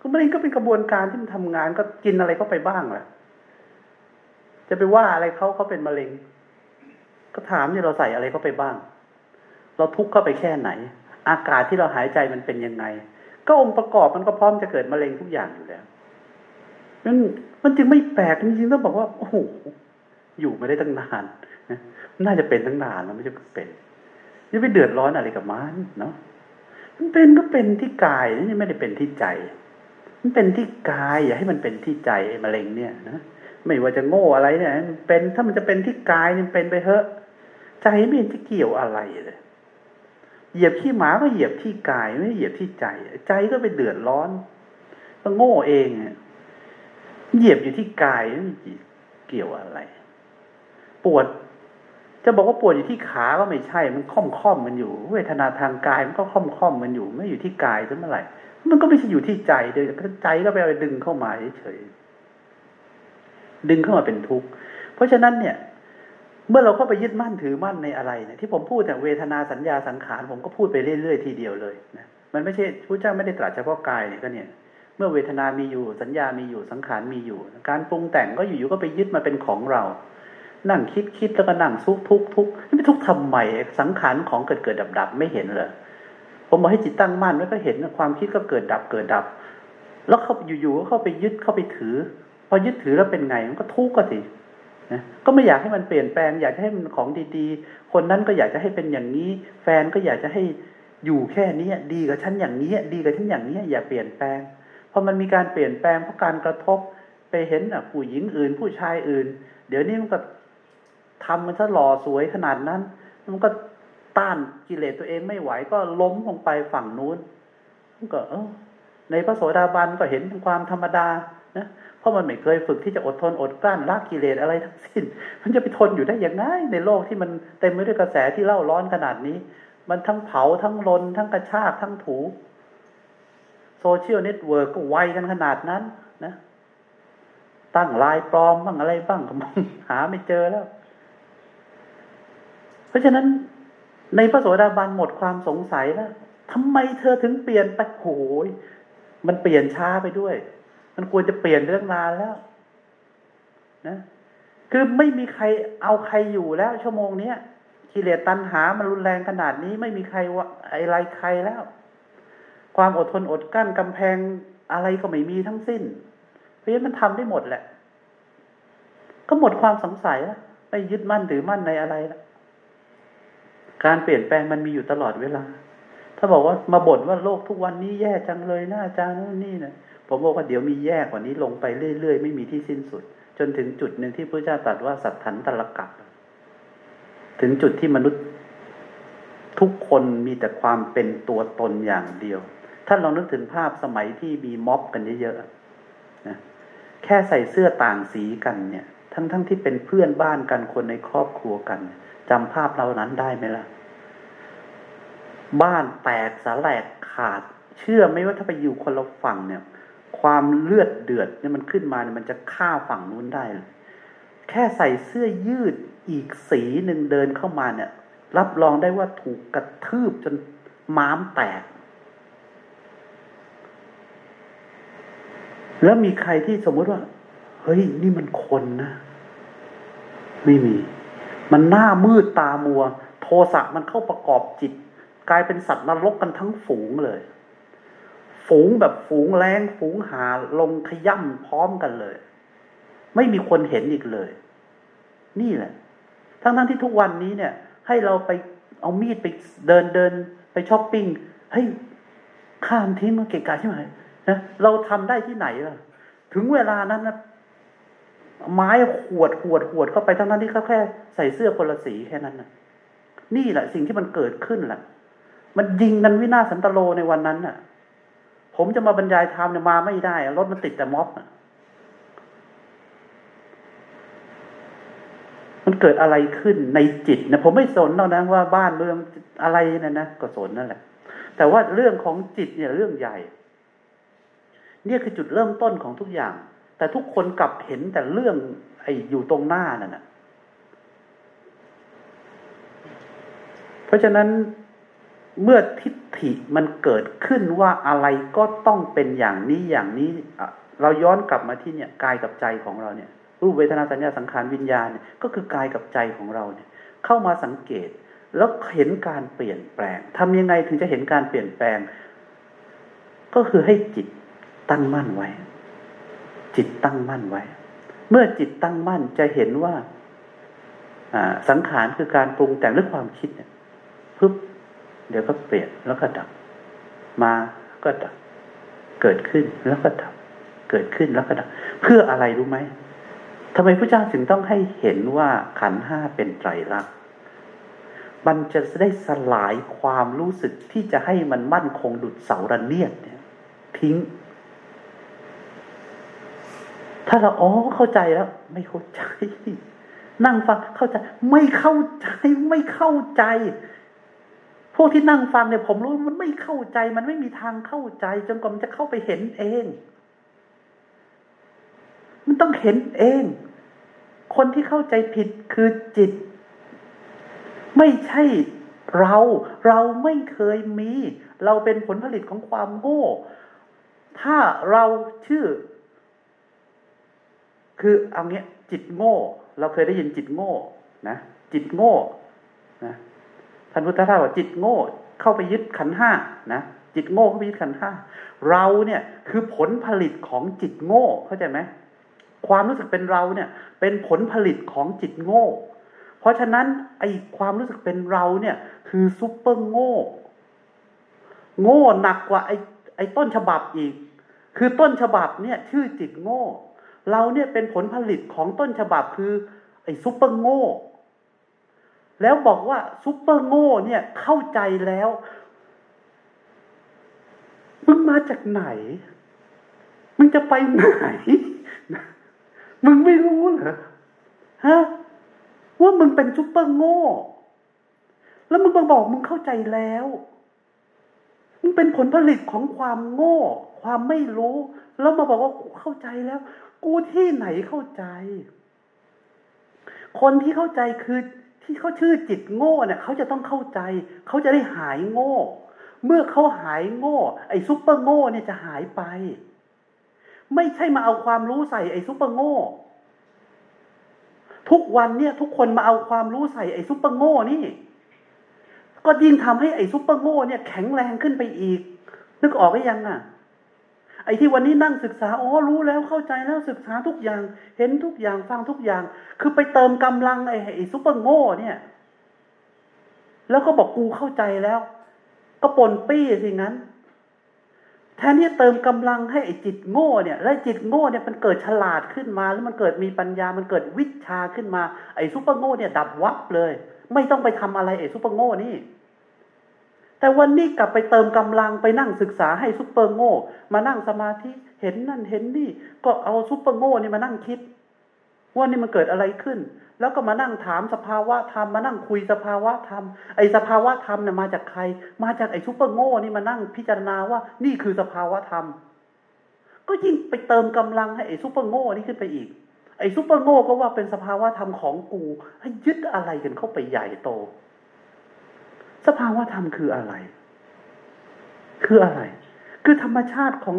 ก็มะเร็งก็เป็นกระบวนการที่มันทำงานก็กินอะไรเข้าไปบ้างแหละจะไปว่าอะไรเขาเขาเป็นมะเร็ง ก็ถามเนี่ยเราใส่อะไรเข้าไปบ้าง เราทุกข์เข้าไปแค่ไหน อากาศที่เราหายใจมันเป็นยังไง ก็องค์ประกอบมันก็พร้อมจะเกิดมะเร็งทุกอย่างอยู่แล้ว นั้นมันจึงไม่แปลกจริงๆต้องบอกว่าโอ้โหอยู่ไม่ได้ตั้งนานนะน่าจะเป็นตั้งนานแล้วไม่ใช่เป็นยังไม่เดือดร้อนอะไรกับมันเนาะมันเป็นก็เป็นที่กายนี่ไม่ได้เป็นที่ใจ มันเป็นที่กาย อย่าให้มันเป็นที่ใจมะเร็งเนี่ยนะไม่ว่าจะโง่อะไรเนี่ยเป็นถ้ามันจะเป็นที่กายมันเป็นไปเถอะ ใจไม่เห็นจะเกี่ยวอะไรเลยเหยียบขี้หมาก็เหยียบที่กายไม่เหยียบที่ใจ ใจก็ไปเดือดร้อนก็โง่เอง เหยียบอยู่ที่กายไม่เกี่ยวอะไร ปวด จะบอกว่าปวดอยู่ที่ขาก็ไม่ใช่ มันค่อมค่อมมันอยู่ เวทนาทางกายมันก็ค่อมค่อมมันอยู่ ไม่อยู่ที่กายซะเมื่อไหร่ มันก็ไม่ใช่อยู่ที่ใจเลยใจก็ไปดึงเข้ามาเฉยดึงเข้ามาเป็นทุกข์ เพราะฉะนั้นเนี่ย เมื่อเราเข้าไปยึดมั่นถือมั่นในอะไรเนี่ยที่ผมพูดแต่เวทนาสัญญาสังขารผมก็พูดไปเรื่อยๆทีเดียวเลยนะมันไม่ใช่พระเจ้าไม่ได้ตรัสเฉพาะกายเนี่ยก็เนี่ย เมื่อเวทนามีอยู่ สัญญามีอยู่สังขารมีอยู่ การปรุงแต่งก็อยู่ๆก็ไปยึดมาเป็นของเรา นั่งคิดคิดแล้วก็นั่งทุกทุกทุกไม่ทุกทำไมสังขารของเกิดเกิดดับดับไม่เห็นเลยผมบอกให้จิตตั้งมั่นแล้วก็เห็นความคิดก็เกิดดับเกิดดับ แล้วเขาอยู่ๆก็เข้าไปยึดเข้าไปถือ พอยึดถือแล้วเป็นไงมันก็ทุกข์ก็สินะก็ไม่อยากให้มันเปลี่ยนแปลง อยากให้มันของดีๆ คนนั้นก็อยากจะให้เป็นอย่างนี้ แฟนก็อยากจะให้อยู่แค่นี้ดีกับฉันอย่างนี้ ดีกับฉันอย่างนี้อย่าเปลี่ยนแปลง อมันมีการเปลี่ยนแปลงเพราะการกระทบไปเห็นผู้หญิงอื่น ผู้ชายอื่น เดี๋ยวนี้มันก็ทำมันซะหล่อสวยขนาดนั้น มันก็ต้านกิเลสตัวเองไม่ไหวก็ล้มลงไปฝั่งนู้นมันก็เออในพระโสดาบันก็เห็นความธรรมดานะเพราะมันไม่เคยฝึกที่จะอดทนอดกลั้นละกิเลสอะไรทั้งสิ้น มันจะไปทนอยู่ได้อย่างไงในโลกที่มันเต็มไปด้วยกระแสที่เร่าร้อนขนาดนี้ มันทั้งเผาทั้งลนทั้งกระชากทั้งถู social network ก็ไวกันขนาดนั้น นะ ตั้งลายปลอมบ้างอะไรบ้างก็มองหาไม่เจอแล้ว เพราะฉะนั้น ในพระโสดาบันหมดความสงสัยแล้วทำไมเธอถึงเปลี่ยนไปโหยมันเปลี่ยนช้าไปด้วย มันควรจะเปลี่ยนเรื่องนานแล้ว นะ คือไม่มีใครเอาใครอยู่แล้ว ชั่วโมงเนี้ยกิเลสตัณหา มันรุนแรงขนาดนี้ ไม่มีใครว่าอะไรใครแล้ว ความอดทนอดกั้นกำแพงอะไรก็ไม่มีทั้งสิ้น เพราะฉะนั้นมันทำได้หมดแหละ ก็หมดความสงสัยแล้วไม่ยึดมั่นถือมั่นในอะไรล้วการเปลี่ยนแปลงมันมีอยู่ตลอดเวลา ถ้าบอกว่ามาบ่นว่าโลกทุกวันนี้แย่จังเลยนะอาจานู่นนี่นะผมบอกว่าเดี๋ยวมีแย่กว่านี้ลงไปเรื่อยๆ ไม่มีที่สิ้นสุด จนถึงจุดหนึ่งที่พระเจ้าตรัสว่าสัตถันตลกับถึงจุดที่มนุษย์ทุกคนมีแต่ความเป็นตัวตนอย่างเดียว ท่านลองนึกถึงภาพสมัยที่มีม็อบกันเยอะๆนะแค่ใส่เสื้อต่างสีกันเนี่ย ทั้งๆทที่เป็นเพื่อนบ้านกันคนในครอบครัวกันจำภาพเรานั้นได้ไหมล่ะ บ้านแตกสาแหลกขาด เชื่อไหมว่าถ้าไปอยู่คนละฝั่งเนี่ย ความเลือดเดือดเนี่ยมันขึ้นมาเนี่ยมันจะฆ่าฝั่งนู้นได้เลยแค่ใส่เสื้อยืดอีกสีหนึ่งเดินเข้ามาเนี่ย รับรองได้ว่าถูกกระทืบจนม้ามแตก แล้วมีใครที่สมมติว่า เฮ้ย นี่มันคนนะ ไม่มี มันหน้ามืดตามัว โทสะมันเข้าประกอบจิต กลายเป็นสัตว์นรกกันทั้งฝูงเลย ฝูงแบบฝูงแรงฝูงหาลงขย่ำพร้อมกันเลย ไม่มีคนเห็นอีกเลย นี่แหละ ทั้งทั้งที่ทุกวันนี้เนี่ย ให้เราไปเอามีดไปเดินเดินไปช้อปปิ้งให้ยข้ามทิ้งมันเกะกะใช่ไหม นะเราทำได้ที่ไหนล่ะ ถึงเวลานั้นนะไม้ขวดขวดขวดเข้าไปทั้งนั้นที่เขาแค่ใส่เสื้อคนละสีแค่นั้นนะนี่แหละ สิ่งที่มันเกิดขึ้นแหละมันยิงกันวินาสันตโลในวันนั้นน่ะ ผมจะมาบรรยายธรรมเนี่ยมาไม่ได้รถมันติดแต่ม็อบมันเกิดอะไรขึ้นในจิตนะผมไม่สนเท่านะว่าบ้านเมืองอะไรนะนะก็สนนั่นแหละ แต่ว่าเรื่องของจิตเนี่ยเรื่องใหญ่ เนี่ยคือจุดเริ่มต้นของทุกอย่าง แต่ทุกคนกลับเห็นแต่เรื่องไอ้อยู่ตรงหน้านั่นนะเพราะฉะนั้นเมื่อทิฏฐิมันเกิดขึ้นว่าอะไรก็ต้องเป็นอย่างนี้อย่างนี้ เราย้อนกลับมาที่เนี่ยกายกับใจของเราเนี่ย รูปเวทนาสัญญาสังขารวิญญาณเนี่ยก็คือกายกับใจของเราเนี่ย เข้ามาสังเกตแล้วเห็นการเปลี่ยนแปลงทำยังไงถึงจะเห็นการเปลี่ยนแปลง ก็คือให้จิต ตั้งมั่นไว้ จิตตั้งมั่นไว้ เมื่อจิตตั้งมั่นจะเห็นว่าสังขารคือการปรุงแต่งหรือความคิดเนี่ยปึ๊บเดี๋ยวก็เปลี่ยนแล้วก็ดับ มาก็ดับ เกิดขึ้นแล้วก็ดับ เกิดขึ้นแล้วก็ดับ เพื่ออะไรรู้ไหมทำไมพระเจ้าถึงต้องให้เห็นว่าขันห้าเป็นไตรลักษณ์มันจะได้สลายความรู้สึกที่จะให้มันมั่นคงดุดเสาระเนียดเนี่ย ทิ้ง ถ้าเราอ๋อเข้าใจแล้ว ไม่เข้าใจ นั่งฟังเข้าใจ ไม่เข้าใจไม่เข้าใจ พวกที่นั่งฟังเนี่ย ผมรู้มันไม่เข้าใจ มันไม่มีทางเข้าใจ จนกว่ามันจะเข้าไปเห็นเอง มันต้องเห็นเอง คนที่เข้าใจผิดคือจิต ไม่ใช่เราเราไม่เคยมี เราเป็นผลผลิตของความโง่ ถ้าเราชื่อ คือเอาเงี้ยจิตโง่ เราเคยได้ยินจิตโง่นะจิตโง่นะท่านพุทธทาสว่าจิตโง่ เข้าไปยึดขันห้านะจิตโง่เข้าไปยึดขันห้าเราเนี่ยคือผลผลิตของจิตโง่เข้าใจไหมความรู้สึกเป็นเราเนี่ยเป็นผลผลิตของจิตโง่ เพราะฉะนั้นไอความรู้สึกเป็นเราเนี่ยคือซุปเปอร์โง่ โง่หนักกว่าไอไอต้นฉบับอีก คือต้นฉบับเนี่ยชื่อจิตโง่ เราเนี่ยเป็นผลผลิตของต้นฉบับคือ ไอ้ซุปเปอร์โง่ แล้วบอกว่าซุปเปอร์โง่เนี่ยเข้าใจแล้วมึงมาจากไหน มึงจะไปไหน มึงไม่รู้เหรอฮะว่ามึงเป็นซุปเปอร์โง่ แล้วมึงมาบอกมึงเข้าใจแล้ว มึงเป็นผลผลิตของความโง่ ความไม่รู้ แล้วมาบอกว่าเข้าใจแล้ว กูที่ไหนเข้าใจ คนที่เข้าใจคือที่เขาชื่อจิตโง่เนี่ยเขาจะต้องเข้าใจ เขาจะได้หายโง่ เมื่อเขาหายโง่ ไอ้ซุปเปอร์โง่เนี่ยจะหายไป ไม่ใช่มาเอาความรู้ใส่ไอ้ซุปเปอร์โง่ ทุกวันเนี่ย ทุกคนมาเอาความรู้ใส่ไอ้ซุปเปอร์โง่นี่ ก็ยิ่งทำให้ไอ้ซุปเปอร์โง่เนี่ยแข็งแรงขึ้นไปอีก นึกออกหรือยังอะ ไอ้ที่วันนี้นั่งศึกษาอ๋อรู้แล้วเข้าใจแล้วศึกษาทุกอย่าง เห็นทุกอย่างฟังทุกอย่าง คือไปเติมกำลังไอ้ไอ้ซุปเปอร์โง่เนี่ย แล้วก็บอกกูเข้าใจแล้ว ก็ป่นปี้สิงั้น แทนที่เติมกำลังให้ไอ้จิตโง่เนี่ย และจิตโง่เนี่ยมันเกิดฉลาดขึ้นมาแล้วมันเกิดมีปัญญา มันเกิดวิชาขึ้นมาไอ้ซุปเปอร์โง่เนี่ย ดับวับเลย ไม่ต้องไปทำอะไรไอ้ซุปเปอร์โง่นี่ แต่วันนี้กลับไปเติมกำลังไปนั่งศึกษาให้ซุปเปอร์โง่ มานั่งสมาธิเห็นนั่นเห็นนี่ ก็เอาซุปเปอร์โง่นี่มานั่งคิด ว่านี่มันเกิดอะไรขึ้น แล้วก็มานั่งถามสภาวะธรรมมานั่งคุยสภาวะธรรมไอ้สภาวะธรรมเนี่ยมาจากใคร มาจากไอ้ซุปเปอร์โง่นี่มานั่งพิจารณาว่านี่คือสภาวะธรรม ก็ยิ่งไปเติมกำลังให้ไอ้ซุปเปอร์โง่นี่ขึ้นไปอีก ไอซุปเปอร์โง่ก็ว่าเป็นสภาวะธรรมของกูให้ยึดอะไรกันเข้าไปใหญ่โต สภาวะธรรมคืออะไร คืออะไร คือธรรมชาติของ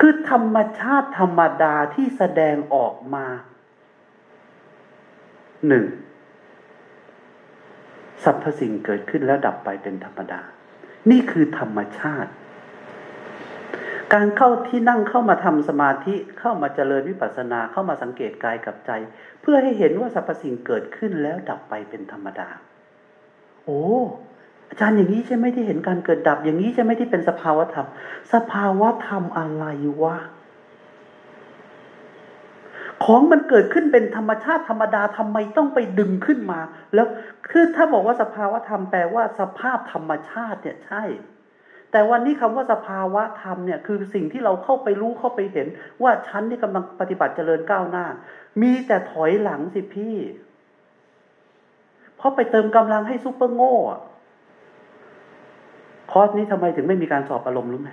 คือธรรมชาติธรรมดาที่แสดงออกมาหนึ่งสรรพสิ่งเกิดขึ้นแล้วดับไปเป็นธรรมดา นี่คือธรรมชาติ การเข้าที่นั่งเข้ามาทำสมาธิเข้ามาเจริญวิปัสสนาเข้ามาสังเกตกายกับใจ เพื่อให้เห็นว่าสรรพสิ่งเกิดขึ้นแล้วดับไปเป็นธรรมดา โอ้อาจารย์อย่างนี้ใช่ไหมที่เห็นการเกิดดับ อย่างนี้ใช่ไหมที่เป็นสภาวธรรม สภาวธรรมอะไรวะของมันเกิดขึ้นเป็นธรรมชาติธรรมดาทำไมต้องไปดึงขึ้นมา แล้วคือถ้าบอกว่าสภาวธรรมแปลว่าสภาพธรรมชาติเนี่ยใช่ แต่วันนี้คำว่าสภาวะธรรมเนี่ยคือสิ่งที่เราเข้าไปรู้เข้าไปเห็น ว่าฉันนี่กำลังปฏิบัติเจริญก้าวหน้า มีแต่ถอยหลังสิพี่ เพราะไปเติมกำลังให้ซุปเปอร์โง่คอร์สนี้ทำไมถึงไม่มีการสอบอารมณ์รู้ไหม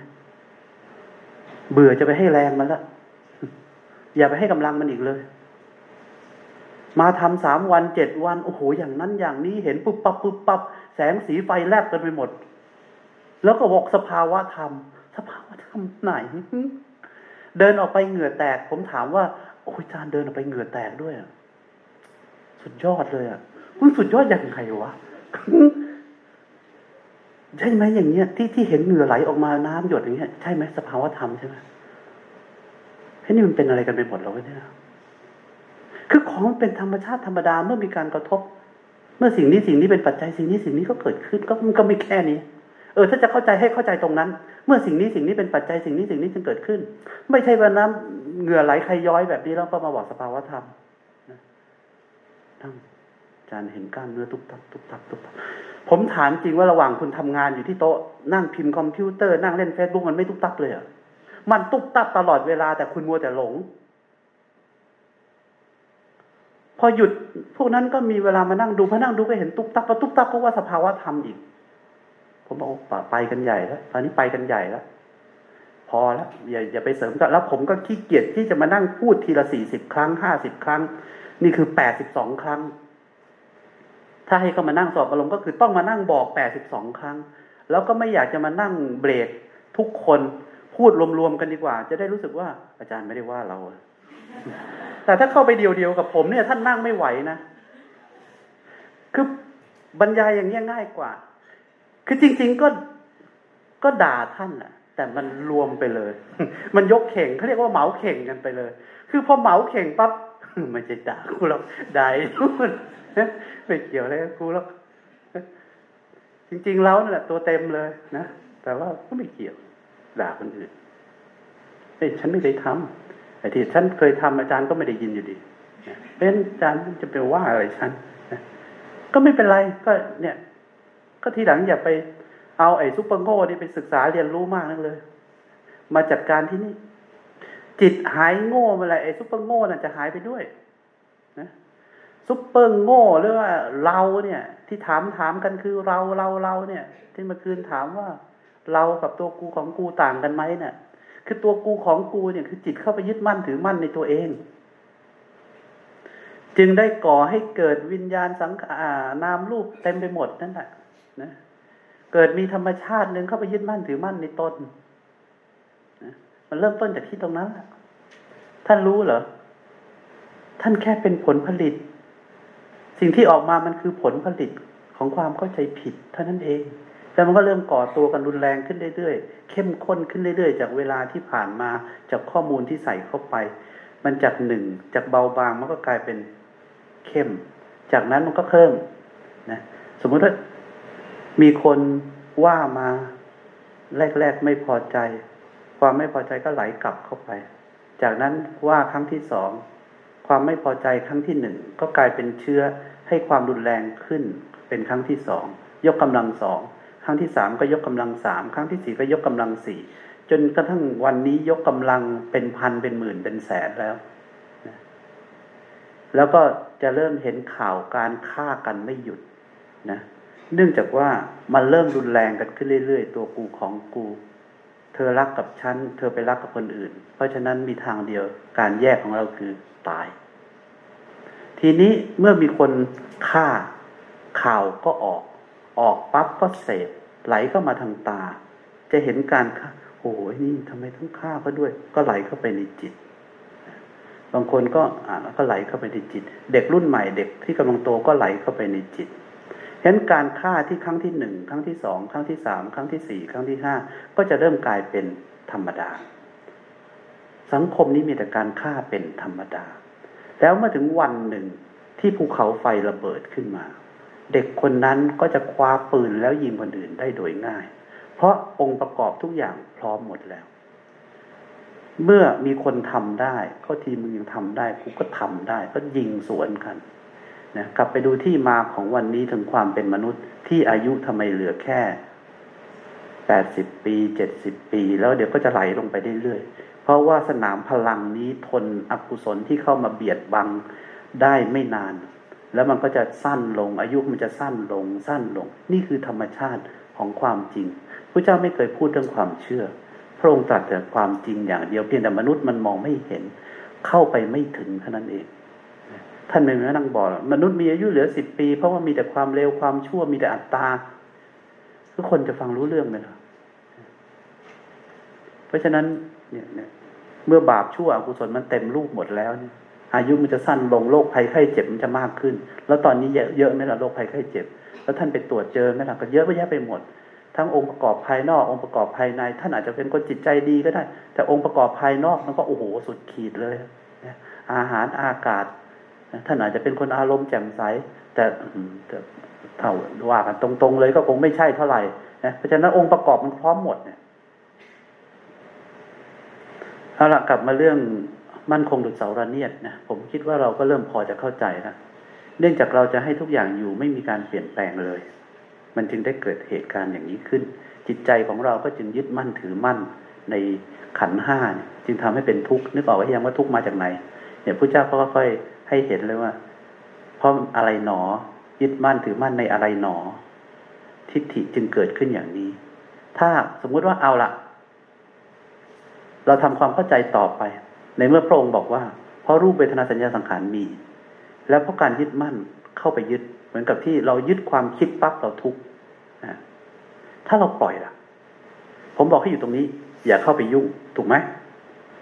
เบื่อจะไปให้แรงมันละอย่าไปให้กำลังมันอีกเลย มาทำสามวันเจ็ดวัน โอ้โหอย่างนั้นอย่างนี้เห็นปุ๊บปับปุ๊บปับแสงสีไฟแลบกันไปหมด แล้วก็บอกสภาวะธรรม สภาวะธรรมไหน เดินออกไปเหงื่อแตก ผมถามว่า โอ้ยจานเดินออกไปเหงื่อแตกด้วยสุดยอดเลยอะ มันสุดยอดอย่างไงวะใช่ไหมอย่างเงี้ย ที่ที่เห็นเหงื่อไหลออกมาน้ำหยดอย่างเงี้ยใช่ไหมสภาวะธรรมใช่ไหมเฮ้ยนี่มันเป็นอะไรกันไปหมดแล้วเนี่ยคือของเป็นธรรมชาติธรรมดาเมื่อมีการกระทบ เมื่อสิ่งนี้สิ่งนี้เป็นปัจจัยสิ่งนี้สิ่งนี้ก็เกิดขึ้นก็มันก็ไม่แค่นี้ เออ ถ้าจะเข้าใจให้เข้าใจตรงนั้น เมื่อสิ่งนี้สิ่งนี้เป็นปัจจัยสิ่งนี้สิ่งนี้จึงเกิดขึ้น ไม่ใช่ว่าน้ำเหงื่อไหลใครย้อยแบบนี้แล้วก็มาบอกสภาวะธรรมนั่ง จารย์เห็นกล้ามเนื้อตุบตับตุบตับตุบตับผมถามจริงว่าระหว่างคุณทำงานอยู่ที่โต๊ะนั่งพิมพ์คอมพิวเตอร์นั่งเล่นเฟซบุ๊กมันไม่ตุบตับเลยอะมันตุบตับตลอดเวลาแต่คุณมัวแต่หลง พอหยุดพวกนั้นก็มีเวลามานั่งดูพอนั่งดูก็เห็นตุบตับพอตุบตับก็ว่าสภาวะธรรมอีก ผมบอกป่าไปกันใหญ่แล้วตอนนี้ไปกันใหญ่แล้วพอแล้วอย่าอย่าไปเสริมก็แล้วผมก็ขี้เกียจที่จะมานั่งพูดทีละสี่สิบครั้งห้าสิบครั้ง นี่คือแปดสิบสองครั้ง ถ้าให้เขามานั่งสอบอารมณ์ก็คือต้องมานั่งบอกแปดสิบสองครั้ง แล้วก็ไม่อยากจะมานั่งเบรกทุกคนพูดรวมๆกันดีกว่า จะได้รู้สึกว่าอาจารย์ไม่ได้ว่าเรา แต่ถ้าเข้าไปเดียวๆกับผมเนี่ยท่านนั่งไม่ไหวนะ คือบรรยายอย่างนี้ง่ายกว่า คือจริง ๆก็ก็ด่าท่านแหะแต่มันรวมไปเลย มันยกเข่งเขาเรียกว่าเหมาเข่งกันไปเลย คือพอเหมาเข่งปั๊บไม่ใช่ด่ากูหรอกด่าทุน ไม่เกี่ยวอะไรกับกูแล้วจริงๆแล้วนั่นแหละตัวเต็มเลยนะแต่ว่าก็ไม่เกี่ยวด่าคนอื่นเฮ้ฉันไม่ได้ทำไอ้ที่ฉันเคยทำอาจารย์ก็ไม่ได้ยินอยู่ดีเป็นอาจารย์จะไปว่าอะไรฉันก็ไม่เป็นไรก็เนี่ย ก็ทีหลังอย่าไปเอาไอ้ซุปเปอร์โง่นี่ไปศึกษาเรียนรู้มากนั่นเลย มาจัดการที่นี่ จิตหายโง่เมื่อไรไอ้ซุปเปอร์โง่น่ะจะหายไปด้วยนะ ซุปเปอร์โง่หรือว่าเราเนี่ย ที่ถามถามกันคือเราเราเราเนี่ย ที่เมื่อคืนถามว่า เรากับตัวกูของกูต่างกันไหมเนี่ย คือตัวกูของกูเนี่ยคือจิตเข้าไปยึดมั่นถือมั่นในตัวเอง จึงได้ก่อให้เกิดวิญญาณสังขารนามรูปเต็มไปหมดนั่นแหละนะเกิดมีธรรมชาติหนึ่งเข้าไปยึดมั่นถือมั่นในตนมันเริ่มต้นจากที่ตรงนั้นแหละท่านรู้เหรอ ท่านแค่เป็นผลผลิต สิ่งที่ออกมามันคือผลผลิตของความเข้าใจผิดเท่านั้นเองแล้วมันก็เริ่มก่อตัวกันรุนแรงขึ้นเรื่อยๆ เข้มข้นขึ้นเรื่อยๆ จากเวลาที่ผ่านมาจากข้อมูลที่ใส่เข้าไป มันจากหนึ่งจากเบาบางมันก็กลายเป็นเข้ม จากนั้นมันก็เพิ่มนะสมมติว่ามีคนว่ามาแรก ๆ ไม่พอใจ ความไม่พอใจก็ไหลกลับเข้าไป จากนั้นว่าครั้งที่สอง ความไม่พอใจครั้งที่หนึ่งก็กลายเป็นเชื้อให้ความรุนแรงขึ้น เป็นครั้งที่สองยกกำลังสองครั้งที่สามก็ยกกำลังสามครั้งที่สี่ก็ยกกำลังสี่จนกระทั่งวันนี้ยกกำลังเป็นพันเป็นหมื่นเป็นแสนแล้ว แล้วก็จะเริ่มเห็นข่าวการฆ่ากันไม่หยุดนะเนื่องจากว่ามันเริ่มรุนแรงกันขึ้นเรื่อย ๆ ตัวกูของกู เธอรักกับฉัน เธอไปรักกับคนอื่น เพราะฉะนั้นมีทางเดียว การแยกของเราคือตาย ทีนี้เมื่อมีคนฆ่าข่าวก็ออก ออกปั๊บก็เสพไหลเข้ามาทางตา จะเห็นการฆ่าโอ้ยนี่ทำไมต้องฆ่าเขาด้วย ก็ไหลเข้าไปในจิต บางคนก็อ่านแล้วก็ไหลเข้าไปในจิต เด็กรุ่นใหม่เด็กที่กำลังโตก็ไหลเข้าไปในจิต เห็นการฆ่าที่ครั้งที่หนึ่งครั้งที่สองครั้งที่สามครั้งที่สี่ครั้งที่ห้าก็จะเริ่มกลายเป็นธรรมดา สังคมนี้มีแต่การฆ่าเป็นธรรมดา แล้วเมื่อถึงวันหนึ่งที่ภูเขาไฟระเบิดขึ้นมา เด็กคนนั้นก็จะคว้าปืนแล้วยิงคนอื่นได้โดยง่าย เพราะองค์ประกอบทุกอย่างพร้อมหมดแล้ว เมื่อมีคนทำได้เขาทีมึงยังทำได้กูก็ทำได้ ก็ยิงสวนกัน นะกลับไปดูที่มาของวันนี้ถึงความเป็นมนุษย์ที่อายุทำไมเหลือแค่แปดสิบปีเจ็ดสิบปี แล้วเดี๋ยวก็จะไหลลงไปเรื่อยๆเพราะว่าสนามพลังนี้ทนอกุศลที่เข้ามาเบียดบังได้ไม่นาน แล้วมันก็จะสั้นลง อายุมันจะสั้นลงสั้นลง นี่คือธรรมชาติของความจริงพระเจ้าไม่เคยพูดเรื่องความเชื่อ พระองค์ตรัสแต่ความจริงอย่างเดียวเพียงแต่มนุษย์มันมองไม่เห็น เข้าไปไม่ถึงเท่านั้นเอง ท่านหนึ่งนั่งบอกมนุษย์มีอายุเหลือสิบปี เพราะว่ามีแต่ความเร็วความชั่วมีแต่อัตตาทุกคนจะฟังรู้เรื่องไหมล่ะเพราะฉะนั้นเนี่ยเนี่ยเมื่อบาปชั่วอกุศลมันเต็มรูปหมดแล้วเนี่ยอายุมันจะสั้นลงโรคภัยไข้เจ็บมันจะมากขึ้น แล้วตอนนี้เยอะเยอะไหมล่ะโรคภัยไข้เจ็บ แล้วท่านไปตรวจเจอไหมล่ะก็เยอะไปแยะไปหมด ทั้งองค์ประกอบภายนอกองค์ประกอบภายใน ท่านอาจจะเป็นคนจิตใจดีก็ได้ แต่องค์ประกอบภายนอกมันก็โอ้โหสุดขีดเลยอาหารอากาศ ท่านอาจจะเป็นคนอารมณ์แจ่มใส แต่เท่าว่ากันตรงๆเลยก็คงไม่ใช่เท่าไหร่นะเพราะฉะนั้นองค์ประกอบมันพร้อมหมดเนี่ยเอาละกลับมาเรื่องมั่นคงดุจเสาระเนียดนะผมคิดว่าเราก็เริ่มพอจะเข้าใจนะเนื่องจากเราจะให้ทุกอย่างอยู่ไม่มีการเปลี่ยนแปลงเลย มันจึงได้เกิดเหตุการณ์อย่างนี้ขึ้น จิตใจของเราก็จึงยึดมั่นถือมั่นในขันห้าจึงทำให้เป็นทุกข์นึกออกว่ายังว่าทุกข์มาจากไหนเนี่ยพระเจ้าเขาก็ค่อย ให้เห็นเลยว่า เพราะอะไรหนอ ยึดมั่นถือมั่นในอะไรหนอ ทิฏฐิจึงเกิดขึ้นอย่างนี้ ถ้าสมมุติว่าเอาละเราทำความเข้าใจต่อไป ในเมื่อพระองค์บอกว่า เพราะรูปเวทนาสัญญาสังขารมี แล้วเพราะการยึดมั่นเข้าไปยึด เหมือนกับที่เรายึดความคิดปั๊บเราทุกข์ถ้าเราปล่อยล่ะ ผมบอกให้อยู่ตรงนี้ อย่าเข้าไปยุ่ง ถูกไหม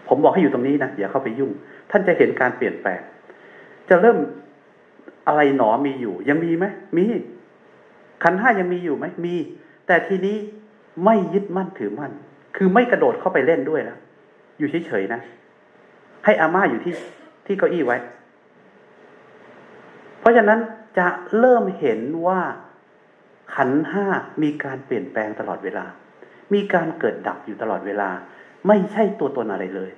ผมบอกให้อยู่ตรงนี้นะอย่าเข้าไปยุ่ง ท่านจะเห็นการเปลี่ยนแปลง จะเริ่มอะไรหนอมีอยู่ ยังมีไหมมี ขันห้ายังมีอยู่ไหมมี แต่ทีนี้ไม่ยึดมั่นถือมั่น คือไม่กระโดดเข้าไปเล่นด้วยแล้วอยู่เฉยๆนะ ให้อาม่าอยู่ที่ที่เก้าอี้ไว้ เพราะฉะนั้นจะเริ่มเห็นว่าขันห้ามีการเปลี่ยนแปลงตลอดเวลา มีการเกิดดับอยู่ตลอดเวลา ไม่ใช่ตัวตนอะไรเลย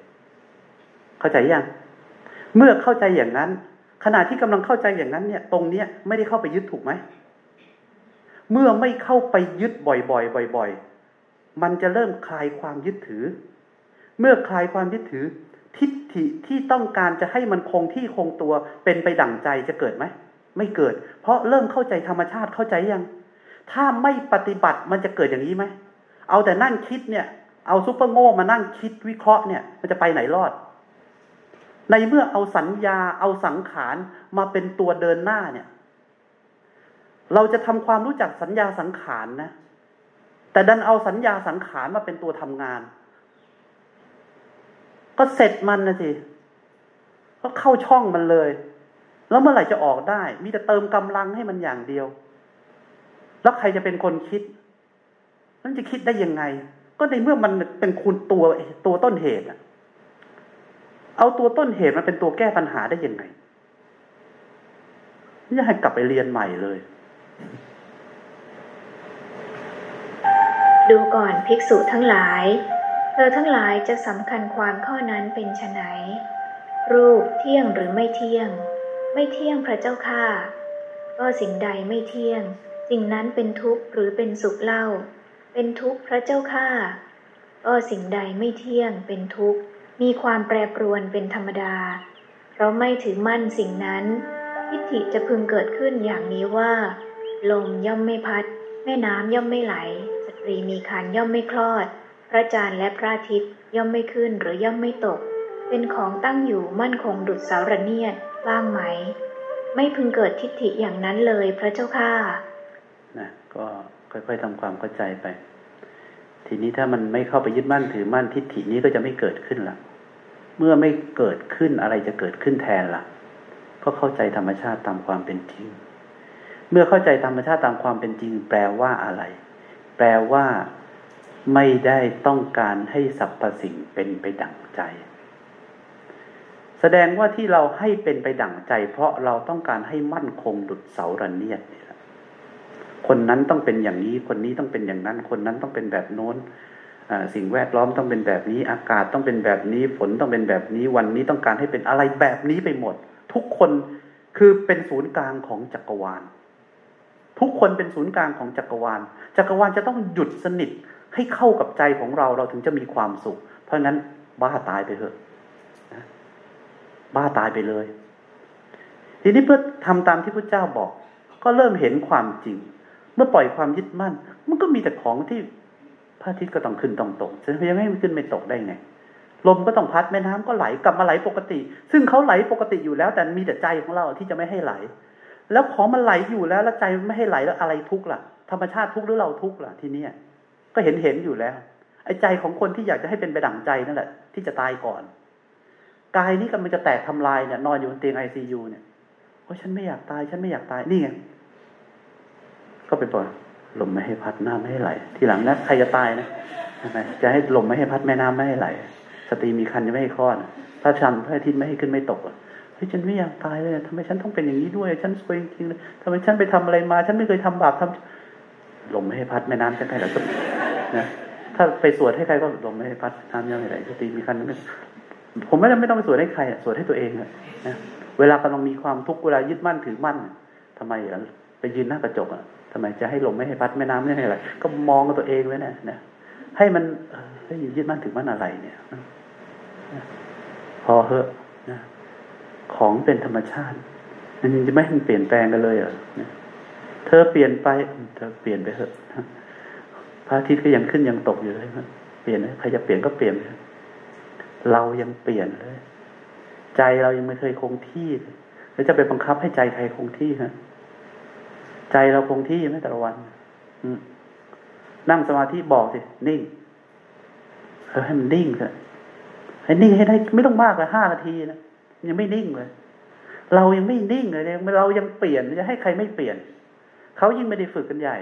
เข้าใจยัง เมื่อเข้าใจอย่างนั้น ขณะที่กำลังเข้าใจอย่างนั้นเนี่ย ตรงเนี้ยไม่ได้เข้าไปยึดถูกไหม เมื่อไม่เข้าไปยึดบ่อยๆบ่อย ๆ มันจะเริ่มคลายความยึดถือ เมื่อคลายความยึดถือ ทิฏฐิที่ต้องการจะให้มันคงที่คงตัวเป็นไปดั่งใจจะเกิดไหมไม่เกิด เพราะเริ่มเข้าใจธรรมชาติเข้าใจยัง ถ้าไม่ปฏิบัติมันจะเกิดอย่างนี้ไหมเอาแต่นั่งคิดเนี่ย เอาซุปเปอร์โง่มานั่งคิดวิเคราะห์เนี่ย มันจะไปไหนรอด ในเมื่อเอาสัญญาเอาสังขารมาเป็นตัวเดินหน้าเนี่ย เราจะทำความรู้จักสัญญาสังขารนะ แต่ดันเอาสัญญาสังขารมาเป็นตัวทำงาน ก็เสร็จมันนะสิก็เข้าช่องมันเลย แล้วเมื่อไหร่จะออกได้ มีแต่เติมกำลังให้มันอย่างเดียว แล้วใครจะเป็นคนคิดมันจะคิดได้ยังไง ก็ในเมื่อมันเป็นคุณตัวตัวต้นเหตุอะ เอาตัวต้นเหตุมาเป็นตัวแก้ปัญหาได้ยังไงนี่ให้กลับไปเรียนใหม่เลย ดูก่อนภิกษุทั้งหลาย เธอทั้งหลายจะสำคัญความข้อนั้นเป็นไฉนรูปเที่ยงหรือไม่เที่ยง ไม่เที่ยงพระเจ้าค่าก็สิ่งใดไม่เที่ยง สิ่งนั้นเป็นทุกข์หรือเป็นสุขเล่า เป็นทุกข์พระเจ้าค่าก็สิ่งใดไม่เที่ยงเป็นทุกข์ มีความแปรปรวนเป็นธรรมดา เราไม่ถือมั่นสิ่งนั้น ทิฏฐิจะพึงเกิดขึ้นอย่างนี้ว่า ลมย่อมไม่พัด แม่น้ำย่อมไม่ไหล สตรีมีคันย่อมไม่คลอด พระจันทร์และพระอาทิตย์ย่อมไม่ขึ้นหรือย่อมไม่ตก เป็นของตั้งอยู่มั่นคงดุจเสาระเนียดบ้างไหม ไม่พึงเกิดทิฏฐิอย่างนั้นเลยพระเจ้าค่านะก็ค่อยๆทำความเข้าใจไป ทีนี้ถ้ามันไม่เข้าไปยึดมั่นถือมั่นทิฏฐินี้ก็จะไม่เกิดขึ้นละ เมื่อไม่เกิดขึ้นอะไรจะเกิดขึ้นแทนละ่ะ ก็เข้าใจธรรมชาติตามความเป็นจริง เมื่อเข้าใจธรรมชาติตามความเป็นจริง แปลว่าอะไร แปลว่าไม่ได้ต้องการให้สรรพสิ่งเป็นไปดั่งใจ แสดงว่าที่เราให้เป็นไปดั่งใจ เพราะเราต้องการให้มั่นคงดุดเสาระเนียดนี่แหละคนนั้นต้องเป็นอย่างนี้ คนนี้ต้องเป็นอย่างนั้น คนนั้นต้องเป็นแบบโน้น สิ่งแวดล้อมต้องเป็นแบบนี้ อากาศต้องเป็นแบบนี้ ฝนต้องเป็นแบบนี้ วันนี้ต้องการให้เป็นอะไรแบบนี้ไปหมด ทุกคนคือเป็นศูนย์กลางของจักรวาล ทุกคนเป็นศูนย์กลางของจักรวาล จักรวาลจะต้องหยุดสนิทให้เข้ากับใจของเราเราถึงจะมีความสุข เพราะงั้นบ้าตายไปเถอะบ้าตายไปเลย ทีนี้เพื่อทำตามที่พระเจ้าบอก ก็เริ่มเห็นความจริง เมื่อปล่อยความยึดมั่น มันก็มีแต่ของที่ พระอาทิตย์ก็ต้องขึ้นต้องตกจะยังไม่ขึ้นไม่ตกได้ไง ลมก็ต้องพัดแม่น้ำก็ไหลกลับมาไหลปกติ ซึ่งเขาไหลปกติอยู่แล้ว แต่มีแต่ใจของเราที่จะไม่ให้ไหล แล้วของมันไหลอยู่แล้วแล้วใจไม่ให้ไหลแล้วอะไรทุกข์ล่ะ ธรรมชาติทุกข์หรือเราทุกข์ล่ะทีเนี้ยก็เห็นเห็นอยู่แล้ว ไอ้ใจของคนที่อยากจะให้เป็นไปดั่งใจนั่นแหละ ที่จะตายก่อนกายนี้กำลังจะแตกทำลายเนี่ยนอนอยู่บนเตียงไอซียูเนี่ยโอ้ฉันไม่อยากตาย ฉันไม่อยากตายนี่ไงก็ไปปล่อย ลมไม่ให้พัดน้ำไม่ให้ไหล ทีหลังนะใครจะตายนะทำไหมจะให้ลมไม่ให้พัดแม่น้ำไม่ให้ไหล สตรีมีคันจะไม่ให้คลอดพระชันพระอาทิตย์ไม่ให้ขึ้นไม่ตกเฮ้ยฉันไม่อยากตายเลยทำไมฉันต้องเป็นอย่างนี้ด้วย ฉันสวยจริงเลยทำไมฉันไปทำอะไรมา ฉันไม่เคยทำบาปทำลมไม่ให้พัดแม่น้ำจะให้ไหลนะถ้าไปสวดให้ใครก็ลมไม่ให้พัดน้ำยังไม่ไหลสตรีมีคันไม่ผมไม่ไม่ต้องไปสวดให้ใครสวดให้ตัวเองนะเวลากำลังมีความทุกข์เวลายึดมั่นถือมั่นทำไมอะไปยืนหน้ากระจกอะ ทำไมจะให้ลมไม่ให้พัดแม่น้ำไม่ให้อะไร ก็มองตัวเองไว้นะนะให้มันให้ยึดมั่นถึงมั่นอะไรเนี่ยพอเหอะนะของเป็นธรรมชาติมันจะไม่ให้มันเปลี่ยนแปลงกันเลยเหรอเธอเปลี่ยนไป เธอเปลี่ยนไปเถอะพระอาทิตย์ก็ยังขึ้นยังตกอยู่เลยเปลี่ยนใครจะเปลี่ยนก็เปลี่ยนเรายังเปลี่ยนเลย ใจเรายังไม่เคยคงที่แล้วจะไปบังคับให้ใจใครคงที่ฮะ ใจเราคงที่ไหมแต่ละวันนั่งสมาธิบอกสินิ่งเออให้มันนิ่งเถอะให้นิ่งให้ได้ไม่ต้องมากเลยห้านาทีนะยังไม่นิ่งเลย เรายังไม่นิ่งเลยเรายังเปลี่ยนจะให้ใครไม่เปลี่ยนเขายิ่งไม่ได้ฝึกกันใหญ่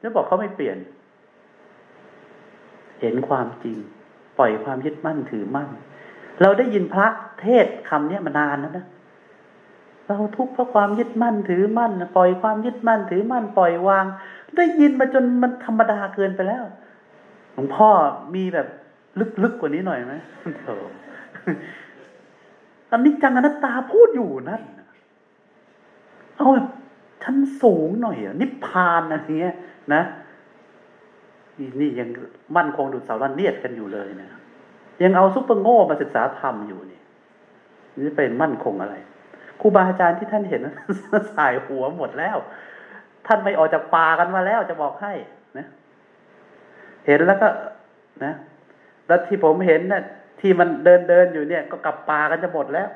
แล้วบอกเขาไม่เปลี่ยน เห็นความจริง ปล่อยความยึดมั่นถือมั่น เราได้ยินพระเทศคำนี้มานานแล้วนะ เราทุกข์เพราะความยึดมั่นถือมั่น ปล่อยความยึดมั่นถือมั่นปล่อยวาง ได้ยินมาจนมันธรรมดาเกินไปแล้วหลวงพ่อมีแบบลึกๆกว่านี้หน่อยไหมเถอะอันนี้จังอนัตตาพูดอยู่นั่นเอาแบบชั้นสูงหน่อยนิพพานอะไรเงี้ย นะนี่ยังมั่นคงดุจเสาลันเนียดกันอยู่เลยนะยังเอาซุปเปอร์โง่มาศึกษาธรรมอยู่นี่นี่เป็นมั่นคงอะไร ครูบาอาจารย์ที่ท่านเห็นสายหัวหมดแล้ว ท่านไม่ออกจากป่ากันมาแล้วจะบอกให้นะเห็นแล้วก็นะแล้วที่ผมเห็นนะ่ะที่มันเดินเดินอยู่เนี่ย ก็กลับป่ากันจะหมดแล้ว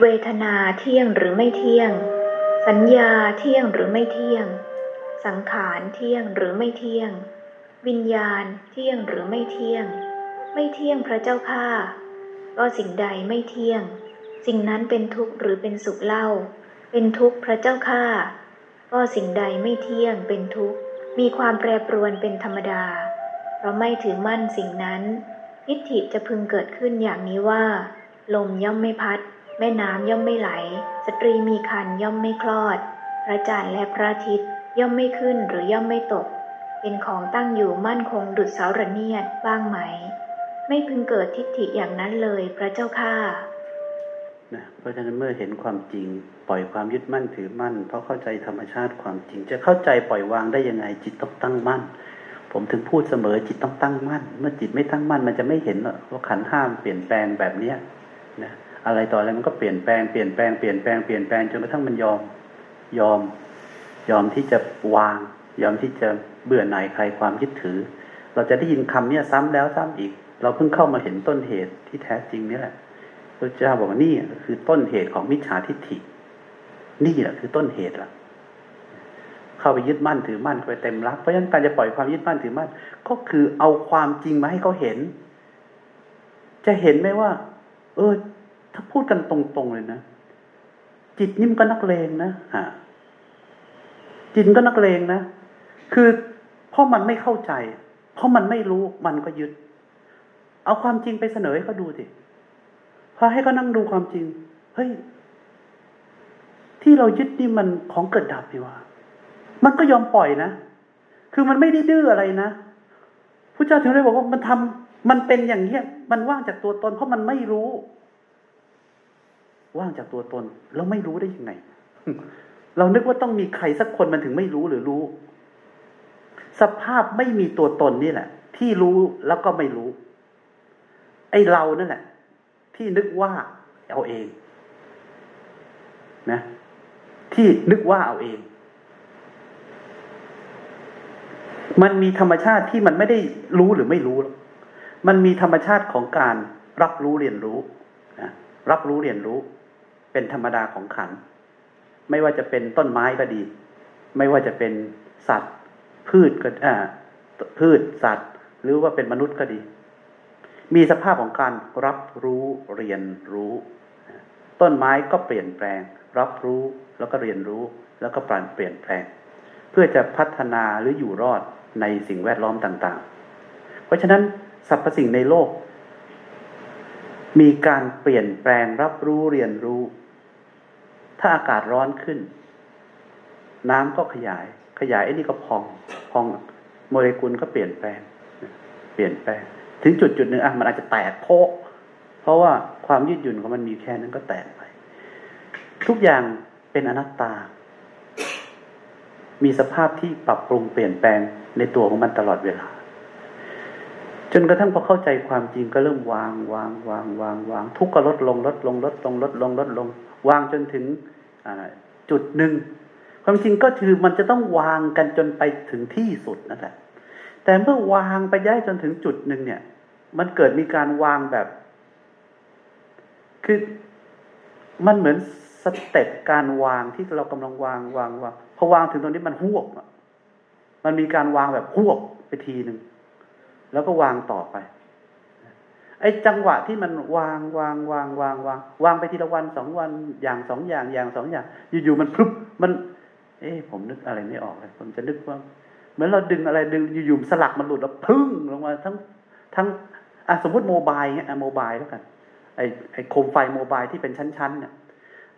เวทนาเที่ยงหรือไม่เที่ยง สัญญาเที่ยงหรือไม่เที่ยง สังขารเที่ยงหรือไม่เที่ยง วิญญาณเที่ยงหรือไม่เที่ยง ไม่เที่ยงพระเจ้าข้าก็สิ่งใดไม่เที่ยง สิ่งนั้นเป็นทุกข์หรือเป็นสุขเล่า เป็นทุกข์พระเจ้าข้าก็สิ่งใดไม่เที่ยงเป็นทุกข์ มีความแปรปรวนเป็นธรรมดา เพราะไม่ถือมั่นสิ่งนั้นทิฏฐิจะพึงเกิดขึ้นอย่างนี้ว่า ลมย่อมไม่พัด แม่น้ำย่อมไม่ไหล สตรีมีคันย่อมไม่คลอด พระจันทร์และพระอาทิตย์ย่อมไม่ขึ้นหรือย่อมไม่ตก เป็นของตั้งอยู่มั่นคงดุจเสาระเนียดบ้างไหม ไม่พึงเกิดทิฏฐิอย่างนั้นเลยพระเจ้าข้านะเพราะฉะนั้นเมื่อเห็นความจริง ปล่อยความยึดมั่นถือมั่น เพราะเข้าใจธรรมชาติความจริง จะเข้าใจปล่อยวางได้ยังไงจิตต้องตั้งมั่น ผมถึงพูดเสมอจิตต้องตั้งมั่น เมื่อจิตไม่ตั้งมั่นมันจะไม่เห็นว่าขันห้ามเปลี่ยนแปลงแบบเนี้ยนะอะไรต่ออะไรมันก็เปลี่ยนแปลงเปลี่ยนแปลงเปลี่ยนแปลงเปลี่ยนแปลงจนกระทั่งมันยอมยอม ยอมที่จะวาง ยอมที่จะ เบื่อหน่ายใครความยึดถือ เราจะได้ยินคำเนี้ยซ้ำแล้วซ้ำอีก เราเพิ่งเข้ามาเห็นต้นเหตุที่แท้จริงนี่แหละพระเจ้าบอกว่านี่คือต้นเหตุของมิจฉาทิฏฐิ นี่แหละคือต้นเหตุละเข้าไปยึดมั่นถือมั่นไปเต็มรักเพราะฉะนั้นการจะปล่อยความยึดมั่นถือมั่น ก็คือเอาความจริงมาให้เขาเห็น จะเห็นไหมว่า เออ ถ้าพูดกันตรงๆเลยนะจิตนิ่มก็นักเลงนะฮะจิตก็นักเลงนะ คือ เพราะมันไม่เข้าใจ เพราะมันไม่รู้มันก็ยึด เอาความจริงไปเสนอให้เขาดูสิพอให้เขานั่งดูความจริง เฮ้ย ที่เรายึดนี่มันของเกิดดับดีว่า มันก็ยอมปล่อยนะ คือมันไม่ได้ดื้ออะไรนะพระเจ้าถึงได้บอกว่ามันทำมันเป็นอย่างเนี้ย มันว่างจากตัวตน เพราะมันไม่รู้ ว่างจากตัวตน แล้วไม่รู้ได้ยังไงเรานึกว่าต้องมีใครสักคนมันถึงไม่รู้หรือรู้ สภาพไม่มีตัวตนนี่แหละ ที่รู้แล้วก็ไม่รู้ ไอ้เรานั่นแหละ ที่นึกว่าเอาเอง นะ ที่นึกว่าเอาเอง มันมีธรรมชาติที่มันไม่ได้รู้หรือไม่รู้ มันมีธรรมชาติของการรับรู้เรียนรู้นะรับรู้เรียนรู้ เป็นธรรมดาของขัน ไม่ว่าจะเป็นต้นไม้ก็ดี ไม่ว่าจะเป็นสัตว์ พืชก็อ่าพืชสัตว์ หรือว่าเป็นมนุษย์ก็ดี มีสภาพของการรับรู้เรียนรู้ ต้นไม้ก็เปลี่ยนแปลง รับรู้แล้วก็เรียนรู้แล้วก็ปรับเปลี่ยนแปลง เพื่อจะพัฒนาหรืออยู่รอดในสิ่งแวดล้อมต่าง ๆ เพราะฉะนั้นสรรพสิ่งในโลก มีการเปลี่ยนแปลงรับรู้เรียนรู้ ถ้าอากาศร้อนขึ้น น้ำก็ขยาย ขยายไอ้นี่ก็พองพองโมเลกุลก็เปลี่ยนแปลง เปลี่ยนแปลง ถึงจุดจุดหนึ่งอะมันอาจจะแตกโพกเพราะว่าความยืดหยุ่นของมันมีแค่นั้นก็แตกไป ทุกอย่างเป็นอนัตตา มีสภาพที่ปรับปรุงเปลี่ยนแปลงในตัวของมันตลอดเวลา จนกระทั่งพอเข้าใจความจริงก็เริ่มวางวางวางวางวาง ทุกข์ก็ลดลงลดลงลดลงลดลงลดลง วางจนถึงจุดหนึ่ง ความจริงก็คือมันจะต้องวางกันจนไปถึงที่สุดนั่นแหละ แต่เมื่อวางไปย้ายจนถึงจุดหนึ่งเนี่ย มันเกิดมีการวางแบบ คือมันเหมือนสเต็ปการวางที่เรากำลังวางวางวางพอวางถึงตรงนี้มันหวบมันมีการวางแบบหวบไปทีหนึ่งแล้วก็วางต่อไป ไอ้จังหวะที่มันวางวางวางวางวางวางไปทีละวันสองวันอย่างสองอย่างอย่างสองอย่าง อยู่ๆมันพลุบมัน เอ๊ะผมนึกอะไรไม่ออกเลยผมจะนึกว่า เหมือนเราดึงอะไรดึงอยู่ๆสลักมันหลุดแล้วพึ่งลงมาทั้งทั้งอะสมมติโมบายเงี้ยโมบายแล้วกันไอไอโคมไฟโมบายที่เป็นชั้นๆเนี่ย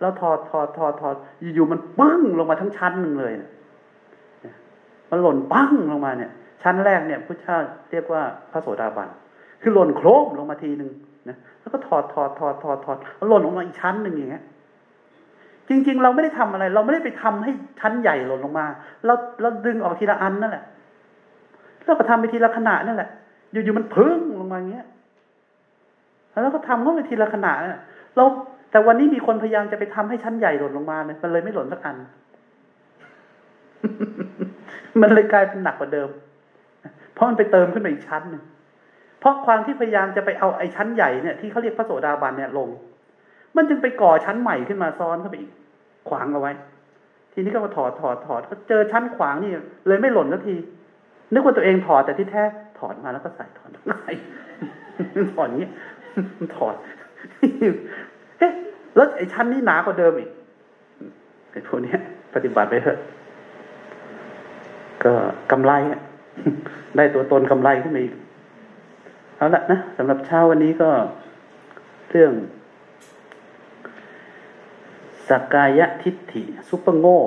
แล้วถอดถอดถอดถอดอยู่ๆมันปึ้งลงมาทั้งชั้นหนึ่งเลยเนี่ยมันหล่นปั้งลงมาเนี่ย ชั้นแรกเนี่ยพุทธเจ้าเรียกว่าพระโสดาบันคือหล่นโครมลงมาทีหนึ่งนะแล้วก็ถอดถอดถอดถอดถอดหล่นออกมาอีกชั้นหนึ่งอย่างเงี้ย จริง ๆ เราไม่ได้ทำอะไร เราไม่ได้ไปทำให้ชั้นใหญ่หล่นลงมา เราเราดึงออกทีละอันนั่นแหละเราก็ทำไปทีละขณะนั่นแหละ อยู่ๆมันพึ่งลงมาอย่างเงี้ยแล้วก็ทำเข้าไปทีละขณะเราแต่วันนี้มีคนพยายามจะไปทำให้ชั้นใหญ่หล่นลงมาเลยมันเลยไม่หล่นสักอัน มันเลยกลายเป็นหนักกว่าเดิม เพราะมันไปเติมขึ้นมาอีกชั้นหนึ่งเพราะความที่พยายามจะไปเอาไอ้ชั้นใหญ่เนี่ยที่เขาเรียกพระโสดาบันเนี่ยลง มันจึงไปก่อชั้นใหม่ขึ้นมาซ้อนเข้าไปอีก ขวางเอาไว้ ทีนี้ก็มาถอดถอดถอดก็เจอชั้นขวางนี่ เลยไม่หล่นสักที นึกว่าตัวเองถอดแต่ที่แท้ถอดมาแล้วก็ใส่ถอดใส่ถอดงนี้ถอดเอ๊ะแล้วไอ้ชั้นนี้หนากว่าเดิมอีกไอ้พวกนี้ปฏิบัติไปเถอะ ก็กำไรได้ตัวตนกำไรขึ้นมาอีก เอาละนะสำหรับเช้าวันนี้ก็เรื่อง สกกายทิฏฐิซุปเปอร์โง่